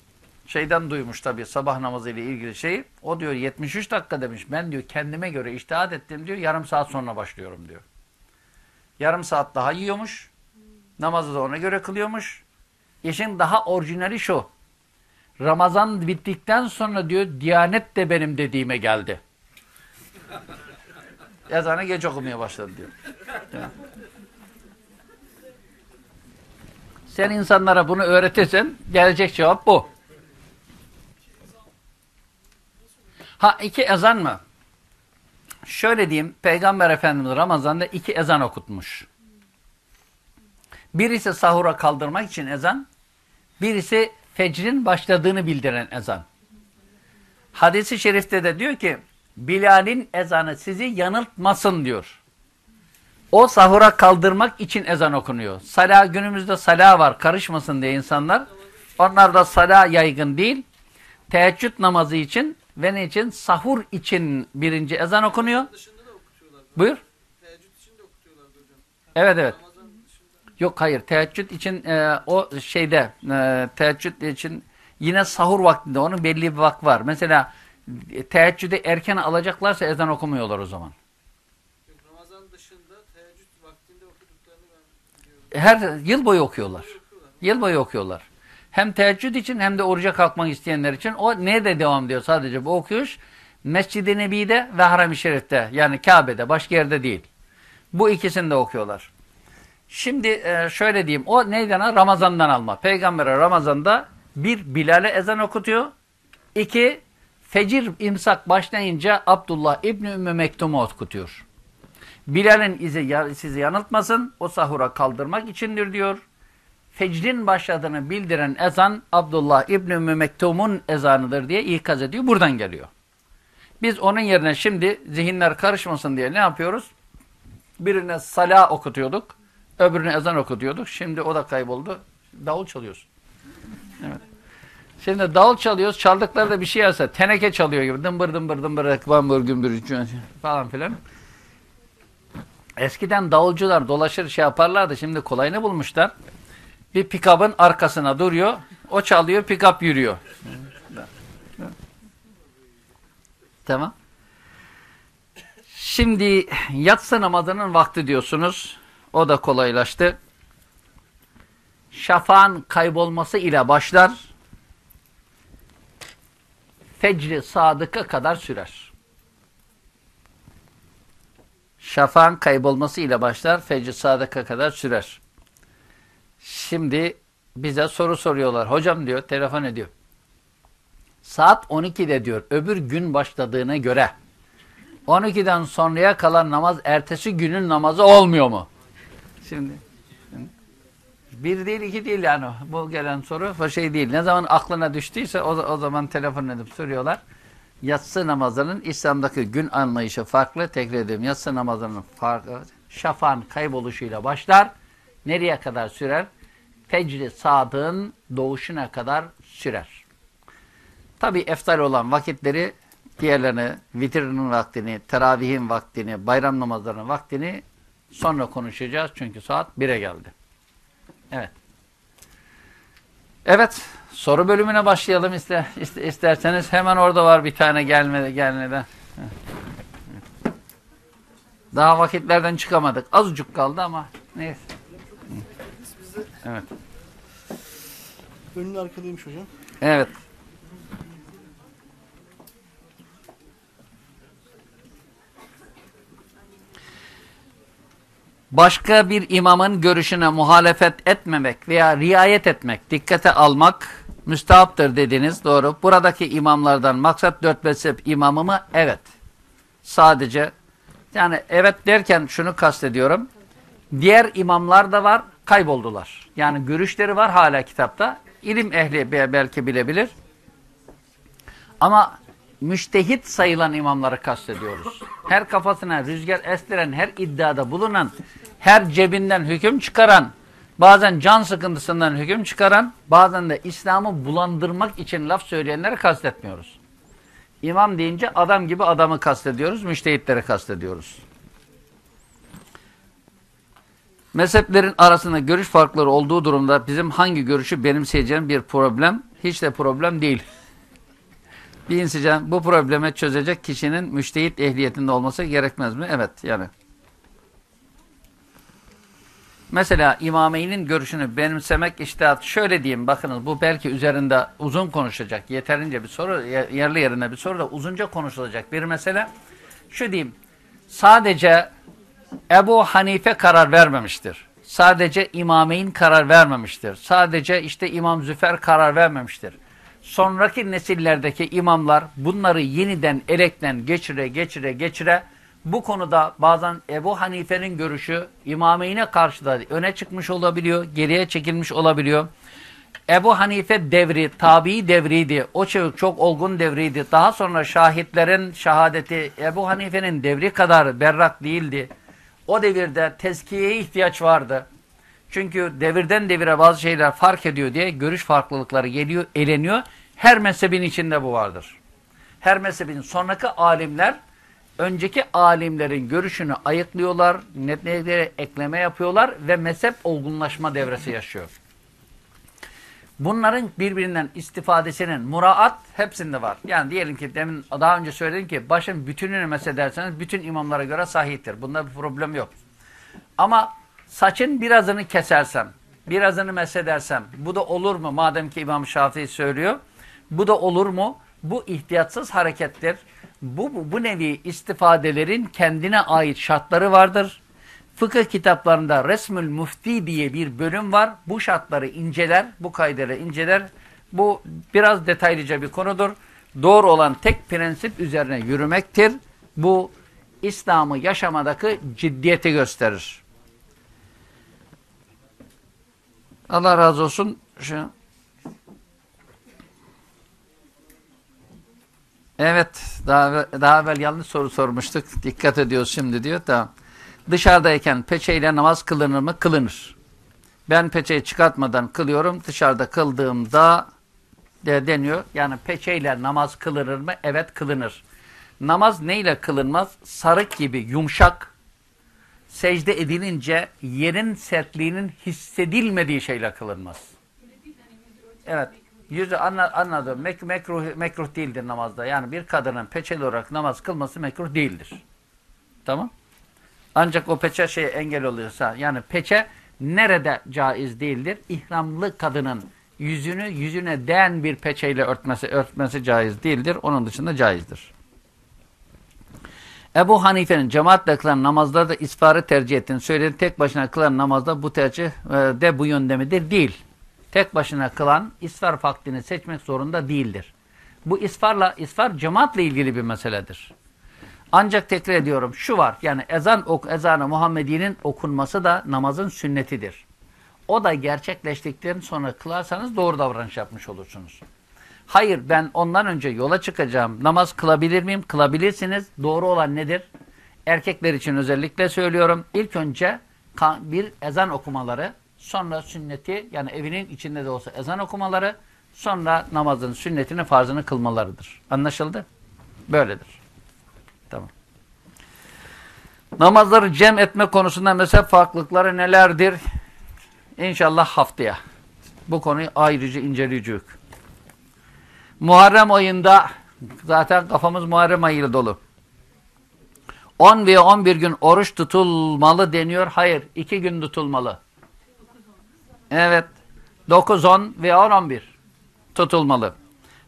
S1: Şeyden duymuş tabii sabah namazı ile ilgili şeyi. O diyor 73 dakika demiş. Ben diyor kendime göre iştihat ettim diyor. Yarım saat sonra başlıyorum diyor. Yarım saat daha yiyormuş. Namazı da ona göre kılıyormuş. İşin daha orijinali şu. Ramazan bittikten sonra diyor Diyanet de benim dediğime geldi. Ezanı geç okumaya başladı diyor. Sen insanlara bunu öğretirsen gelecek cevap bu. Ha iki ezan mı? Şöyle diyeyim, Peygamber Efendimiz Ramazan'da iki ezan okutmuş. Birisi sahura kaldırmak için ezan, birisi fecrin başladığını bildiren ezan. Hadis-i şerifte de diyor ki, Bilal'in ezanı sizi yanıltmasın diyor. O sahura kaldırmak için ezan okunuyor. Sala günümüzde sala var karışmasın diye insanlar. Onlar da sala yaygın değil. Teheccüd namazı için ve ne için? Sahur için birinci ezan okunuyor. Buyur.
S2: Teheccüd için de.
S1: Evet evet. Yok hayır teheccüd için e, o şeyde e, teheccüd için yine sahur vaktinde onun belli bir vakti var. Mesela E, Teheccüde erken alacaklarsa ezan okumuyorlar o zaman.
S2: Yok, Ramazan dışında teheccüd vaktinde okuduklarını ben biliyorum.
S1: Her yıl boyu okuyorlar. Yıl boyu okuyorlar. Hem teheccüd için hem de oruca kalkmak isteyenler için. O nerede devam ediyor sadece bu okuyuş? Mescid-i Nebi'de ve Haram-ı Şerif'te. Yani Kabe'de başka yerde değil. Bu ikisini de okuyorlar. Şimdi e, şöyle diyeyim. O neyden? Ramazan'dan alma. Peygamber'e Ramazan'da bir Bilal'e ezan okutuyor. İki fecir imsak başlayınca Abdullah İbni Ümmü Mektum'u okutuyor. Bilal'in izi sizi yanıltmasın. O sahura kaldırmak içindir diyor. Fecrin başladığını bildiren ezan Abdullah İbni Ümmü Mektum'un ezanıdır diye ikaz ediyor. Buradan geliyor. Biz onun yerine şimdi zihinler karışmasın diye ne yapıyoruz? Birine sala okutuyorduk. Öbürüne ezan okutuyorduk. Şimdi o da kayboldu. Davul çalıyoruz. Evet. Şimdi davul çalıyoruz. Çaldıkları da bir şey yazsa teneke çalıyor gibi. Dımbır dımbır dımbır dımbır gümbür falan filan. Eskiden davulcular dolaşır şey yaparlardı. Şimdi kolayını bulmuşlar. Bir pikabın arkasına duruyor. O çalıyor, pikap yürüyor. Tamam. Şimdi yatsı namazının vakti diyorsunuz. O da kolaylaştı. Şafağın kaybolması ile başlar. Fecri sadıka kadar sürer. Şafağın kaybolması ile başlar. Fecri sadıka kadar sürer. Şimdi bize soru soruyorlar. Hocam diyor, telefon ediyor. Saat 12'de diyor, öbür gün başladığına göre 12'den sonraya kalan namaz ertesi günün namazı olmuyor mu? Şimdi bir değil iki değil yani bu gelen soru şey değil. Ne zaman aklına düştüyse o, o zaman telefon edip soruyorlar. Yatsı namazının İslam'daki gün anlayışı farklı. Tekrar ediyorum yatsı namazının farkı şafağın kayboluşuyla başlar. Nereye kadar sürer? Fecri sadığın doğuşuna kadar sürer. Tabi eftal olan vakitleri diğerlerini, vitrinin vaktini, teravihin vaktini, bayram namazlarının vaktini sonra konuşacağız. Çünkü saat 1'e geldi. Evet. Evet. Soru bölümüne başlayalım iste, iste, isterseniz. Hemen orada var bir tane gelmedi gelmeden. Daha vakitlerden çıkamadık. Azıcık kaldı ama neyse. Evet.
S4: Önün arkadaymış hocam.
S1: Evet. Başka bir imamın görüşüne muhalefet etmemek veya riayet etmek, dikkate almak müstahaptır dediniz. Doğru. Buradaki imamlardan maksat dört mezhep imamı mı? Evet. Sadece yani evet derken şunu kastediyorum. Diğer imamlar da var, kayboldular. Yani görüşleri var hala kitapta. İlim ehli belki bilebilir. Ama müştehit sayılan imamları kastediyoruz. Her kafasına rüzgar estiren, her iddiada bulunan, her cebinden hüküm çıkaran, bazen can sıkıntısından hüküm çıkaran, bazen de İslam'ı bulandırmak için laf söyleyenleri kastetmiyoruz. İmam deyince adam gibi adamı kastediyoruz, müştehitleri kastediyoruz. Mezheplerin arasında görüş farkları olduğu durumda bizim hangi görüşü benimseyeceğim bir problem hiç de problem değil. Bir insan bu probleme çözecek kişinin müştehit ehliyetinde olması gerekmez mi? Evet yani. Mesela İmameyn'in görüşünü benimsemek işte şöyle diyeyim bakınız bu belki üzerinde uzun konuşacak yeterince bir soru yerli yerine bir soru da uzunca konuşulacak bir mesele. Şu diyeyim sadece Ebu Hanife karar vermemiştir. Sadece İmameyn karar vermemiştir. Sadece işte İmam Züfer karar vermemiştir. Sonraki nesillerdeki imamlar bunları yeniden elekten geçire geçire geçire bu konuda bazen Ebu Hanife'nin görüşü İmameyn'e karşı da öne çıkmış olabiliyor, geriye çekilmiş olabiliyor. Ebu Hanife devri, tabi devriydi. O çocuk çok olgun devriydi. Daha sonra şahitlerin şahadeti Ebu Hanife'nin devri kadar berrak değildi. O devirde tezkiyeye ihtiyaç vardı. Çünkü devirden devire bazı şeyler fark ediyor diye görüş farklılıkları geliyor, eleniyor. Her mezhebin içinde bu vardır. Her mezhebin sonraki alimler önceki alimlerin görüşünü ayıklıyorlar, netliklere ekleme yapıyorlar ve mezhep olgunlaşma devresi yaşıyor. Bunların birbirinden istifadesinin muraat hepsinde var. Yani diyelim ki demin daha önce söyledim ki başın bütününü mesederseniz bütün imamlara göre sahihtir. Bunda bir problem yok. Ama saçın birazını kesersem, birazını mesedersem bu da olur mu? Madem ki İmam Şafii söylüyor. Bu da olur mu? Bu ihtiyatsız harekettir. Bu, bu, bu nevi istifadelerin kendine ait şartları vardır. Fıkıh kitaplarında Resmül Mufti diye bir bölüm var. Bu şartları inceler, bu kaydeleri inceler. Bu biraz detaylıca bir konudur. Doğru olan tek prensip üzerine yürümektir. Bu İslam'ı yaşamadaki ciddiyeti gösterir. Allah razı olsun. Şu... Evet, daha, daha evvel yanlış soru sormuştuk. Dikkat ediyoruz şimdi diyor. Tamam. Dışarıdayken peçeyle namaz kılınır mı? Kılınır. Ben peçeyi çıkartmadan kılıyorum. Dışarıda kıldığımda de deniyor. Yani peçeyle namaz kılınır mı? Evet kılınır. Namaz neyle kılınmaz? Sarık gibi yumuşak, secde edilince yerin sertliğinin hissedilmediği şeyle kılınmaz. Evet. Yüzü anla, anladım. Mek, mekruh, mekruh değildir namazda. Yani bir kadının peçeli olarak namaz kılması mekruh değildir. Tamam. Ancak o peçe şey engel oluyorsa yani peçe nerede caiz değildir? İhramlı kadının yüzünü yüzüne değen bir peçeyle örtmesi örtmesi caiz değildir. Onun dışında caizdir. Ebu Hanife'nin cemaatle kılan namazlarda isfarı tercih ettiğini söyledi. Tek başına kılan namazda bu tercih de bu yönde midir? Değil. Tek başına kılan isfar vaktini seçmek zorunda değildir. Bu isfarla, isfar cemaatle ilgili bir meseledir. Ancak tekrar ediyorum şu var yani ezan ok ezanı Muhammedi'nin okunması da namazın sünnetidir. O da gerçekleştikten sonra kılarsanız doğru davranış yapmış olursunuz. Hayır ben ondan önce yola çıkacağım. Namaz kılabilir miyim? Kılabilirsiniz. Doğru olan nedir? Erkekler için özellikle söylüyorum. İlk önce bir ezan okumaları, sonra sünneti yani evinin içinde de olsa ezan okumaları, sonra namazın sünnetini, farzını kılmalarıdır. Anlaşıldı? Böyledir. Tamam. Namazları cem etme konusunda mezhep farklılıkları nelerdir? İnşallah haftaya. Bu konuyu ayrıca inceleyeceğiz. Muharrem ayında zaten kafamız Muharrem ayıyla dolu. 10 veya 11 gün oruç tutulmalı deniyor. Hayır. 2 gün tutulmalı. Evet. 9, 10 veya 10, 11 tutulmalı.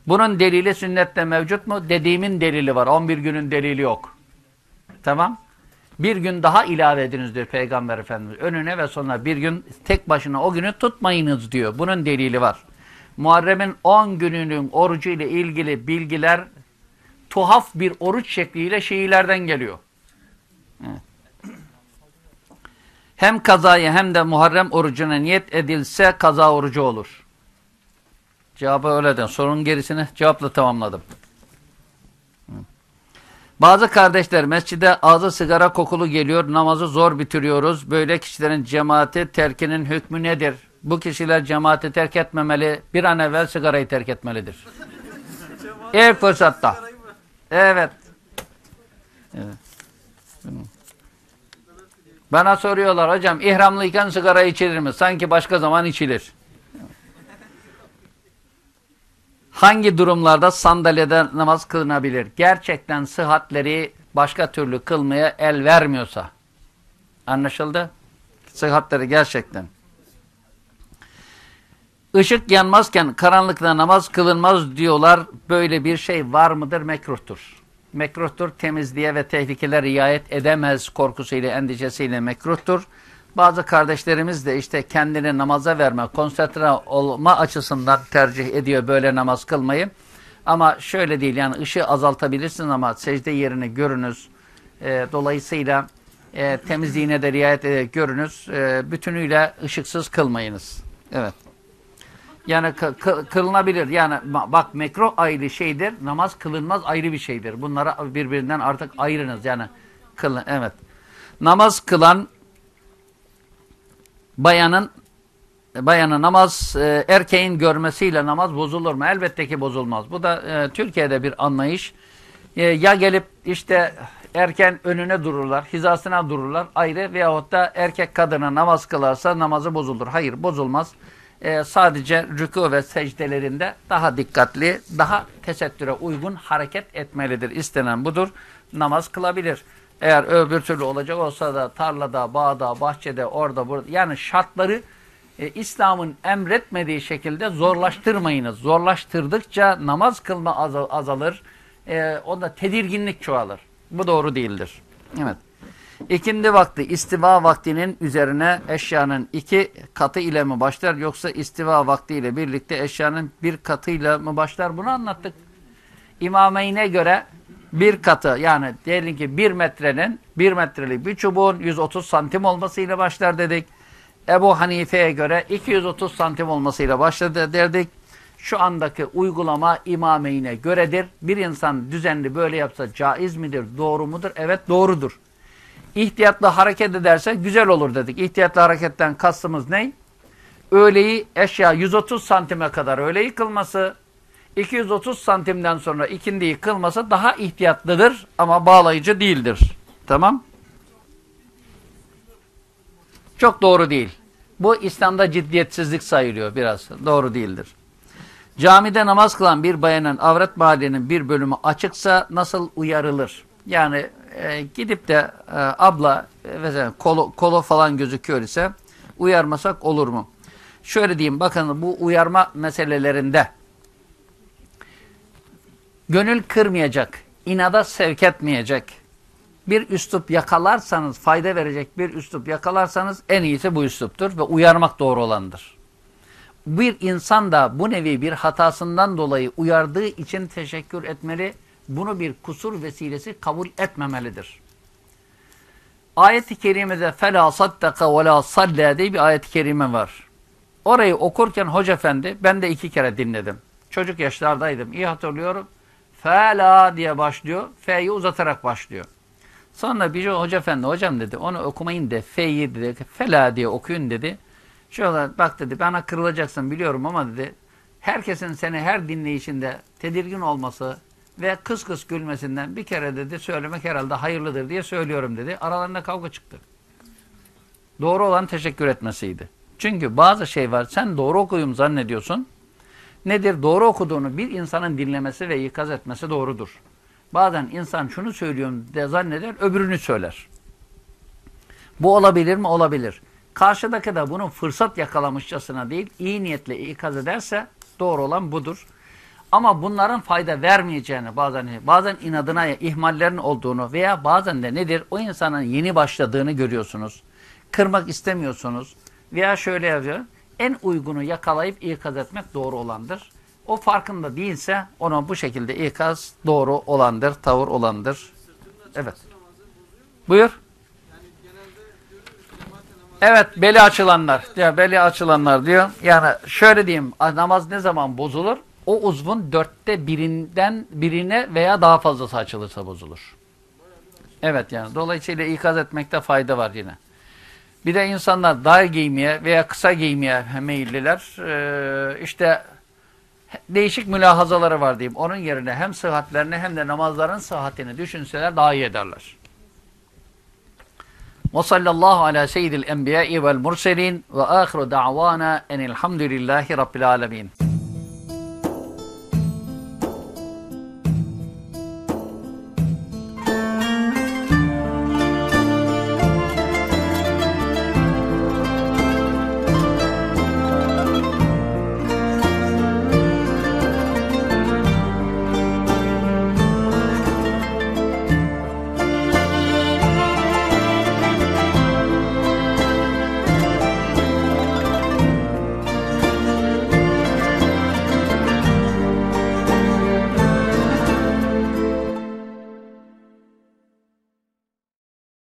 S1: Bunun delili sünnette mevcut mu? Dediğimin delili var. 11 günün delili yok. Tamam. Bir gün daha ilave ediniz diyor Peygamber Efendimiz. Önüne ve sonuna bir gün tek başına o günü tutmayınız diyor. Bunun delili var. Muharrem'in 10 gününün orucu ile ilgili bilgiler tuhaf bir oruç şekliyle Şiilerden geliyor. Hem kazaya hem de Muharrem orucuna niyet edilse kaza orucu olur. Cevabı öyleden. Sorunun gerisini cevapla tamamladım. Bazı kardeşler mescide ağzı sigara kokulu geliyor, namazı zor bitiriyoruz. Böyle kişilerin cemaati terkinin hükmü nedir? Bu kişiler cemaati terk etmemeli, bir an evvel sigarayı terk etmelidir. İlk fırsatta. Evet. evet. Bana soruyorlar hocam ihramlıyken sigara içilir mi? Sanki başka zaman içilir. Hangi durumlarda sandalyede namaz kılınabilir? Gerçekten sıhhatleri başka türlü kılmaya el vermiyorsa. Anlaşıldı? Sıhhatleri gerçekten. Işık yanmazken karanlıkta namaz kılınmaz diyorlar. Böyle bir şey var mıdır? Mekruhtur. Mekruhtur. Temizliğe ve tehlikelere riayet edemez korkusuyla, endişesiyle mekruhtur. Bazı kardeşlerimiz de işte kendini namaza verme, konsantre olma açısından tercih ediyor böyle namaz kılmayı. Ama şöyle değil yani ışığı azaltabilirsin ama secde yerini görünüz. E, dolayısıyla e, temizliğine de riayet ederek görünüz. E, bütünüyle ışıksız kılmayınız. Evet. Yani kılınabilir. Yani bak mekruh ayrı şeydir. Namaz kılınmaz ayrı bir şeydir. Bunlara birbirinden artık ayırınız. Yani kılın. Evet. Namaz kılan bayanın bayanı namaz e, erkeğin görmesiyle namaz bozulur mu? Elbette ki bozulmaz. Bu da e, Türkiye'de bir anlayış. E, ya gelip işte erken önüne dururlar, hizasına dururlar ayrı veyahut da erkek kadına namaz kılarsa namazı bozulur. Hayır bozulmaz. E, sadece rükû ve secdelerinde daha dikkatli, daha tesettüre uygun hareket etmelidir. İstenen budur. Namaz kılabilir. Eğer öbür türlü olacak olsa da tarlada, bağda, bahçede, orada, burada yani şartları e, İslam'ın emretmediği şekilde zorlaştırmayınız. Zorlaştırdıkça namaz kılma azal- azalır. E, onda tedirginlik çoğalır. Bu doğru değildir. Evet. İkindi vakti istiva vaktinin üzerine eşyanın iki katı ile mi başlar yoksa istiva vakti ile birlikte eşyanın bir katıyla mı başlar bunu anlattık. İmameyne göre bir katı yani diyelim ki bir metrenin bir metrelik bir çubuğun 130 santim olmasıyla başlar dedik. Ebu Hanife'ye göre 230 santim olmasıyla başladı derdik. Şu andaki uygulama imameyne göredir. Bir insan düzenli böyle yapsa caiz midir, doğru mudur? Evet doğrudur. İhtiyatlı hareket ederse güzel olur dedik. İhtiyatlı hareketten kastımız ne? Öğleyi eşya 130 santime kadar öğleyi kılması, 230 santimden sonra ikindiyi kılması daha ihtiyatlıdır ama bağlayıcı değildir. Tamam? Çok doğru değil. Bu İslam'da ciddiyetsizlik sayılıyor biraz. Doğru değildir. Camide namaz kılan bir bayanın avret mahallinin bir bölümü açıksa nasıl uyarılır? Yani e, gidip de e, abla e, mesela kolo, kolo falan gözüküyor ise uyarmasak olur mu? Şöyle diyeyim bakın bu uyarma meselelerinde gönül kırmayacak, inada sevk etmeyecek bir üslup yakalarsanız, fayda verecek bir üslup yakalarsanız en iyisi bu üsluptur ve uyarmak doğru olandır. Bir insan da bu nevi bir hatasından dolayı uyardığı için teşekkür etmeli, bunu bir kusur vesilesi kabul etmemelidir. Ayet-i kerimede fela saddaka ve la diye bir ayet-i kerime var. Orayı okurken hoca efendi ben de iki kere dinledim. Çocuk yaşlardaydım. İyi hatırlıyorum. Fela diye başlıyor. F'yi uzatarak başlıyor. Sonra bir hoca efendi hocam dedi onu okumayın de F'yi dedi fela diye okuyun dedi. Şöyle bak dedi bana kırılacaksın biliyorum ama dedi herkesin seni her dinleyişinde tedirgin olması, ve kıs kıs gülmesinden bir kere dedi, söylemek herhalde hayırlıdır diye söylüyorum dedi. Aralarında kavga çıktı. Doğru olan teşekkür etmesiydi. Çünkü bazı şey var, sen doğru okuyum zannediyorsun. Nedir? Doğru okuduğunu bir insanın dinlemesi ve ikaz etmesi doğrudur. Bazen insan şunu söylüyorum de zanneder, öbürünü söyler. Bu olabilir mi? Olabilir. Karşıdaki de bunu fırsat yakalamışçasına değil, iyi niyetle ikaz ederse doğru olan budur. Ama bunların fayda vermeyeceğini bazen bazen inadına ihmallerin olduğunu veya bazen de nedir? O insanın yeni başladığını görüyorsunuz. Kırmak istemiyorsunuz. Veya şöyle yazıyor. En uygunu yakalayıp ikaz etmek doğru olandır. O farkında değilse ona bu şekilde ikaz doğru olandır, tavır olandır. Evet. Buyur. Evet beli açılanlar. Ya beli açılanlar diyor. Yani şöyle diyeyim namaz ne zaman bozulur? O uzvun dörtte birinden birine veya daha fazlası açılırsa bozulur. Evet yani dolayısıyla ikaz etmekte fayda var yine. Bir de insanlar dar giymeye veya kısa giymeye meyilliler. Ee, işte değişik mülahazaları var diyeyim. Onun yerine hem sıhhatlerini hem de namazların sıhhatini düşünseler daha iyi ederler. Ve sallallahu ala seyyidil enbiya'i vel murselin ve ahiru da'vana enilhamdülillahi rabbil alemin.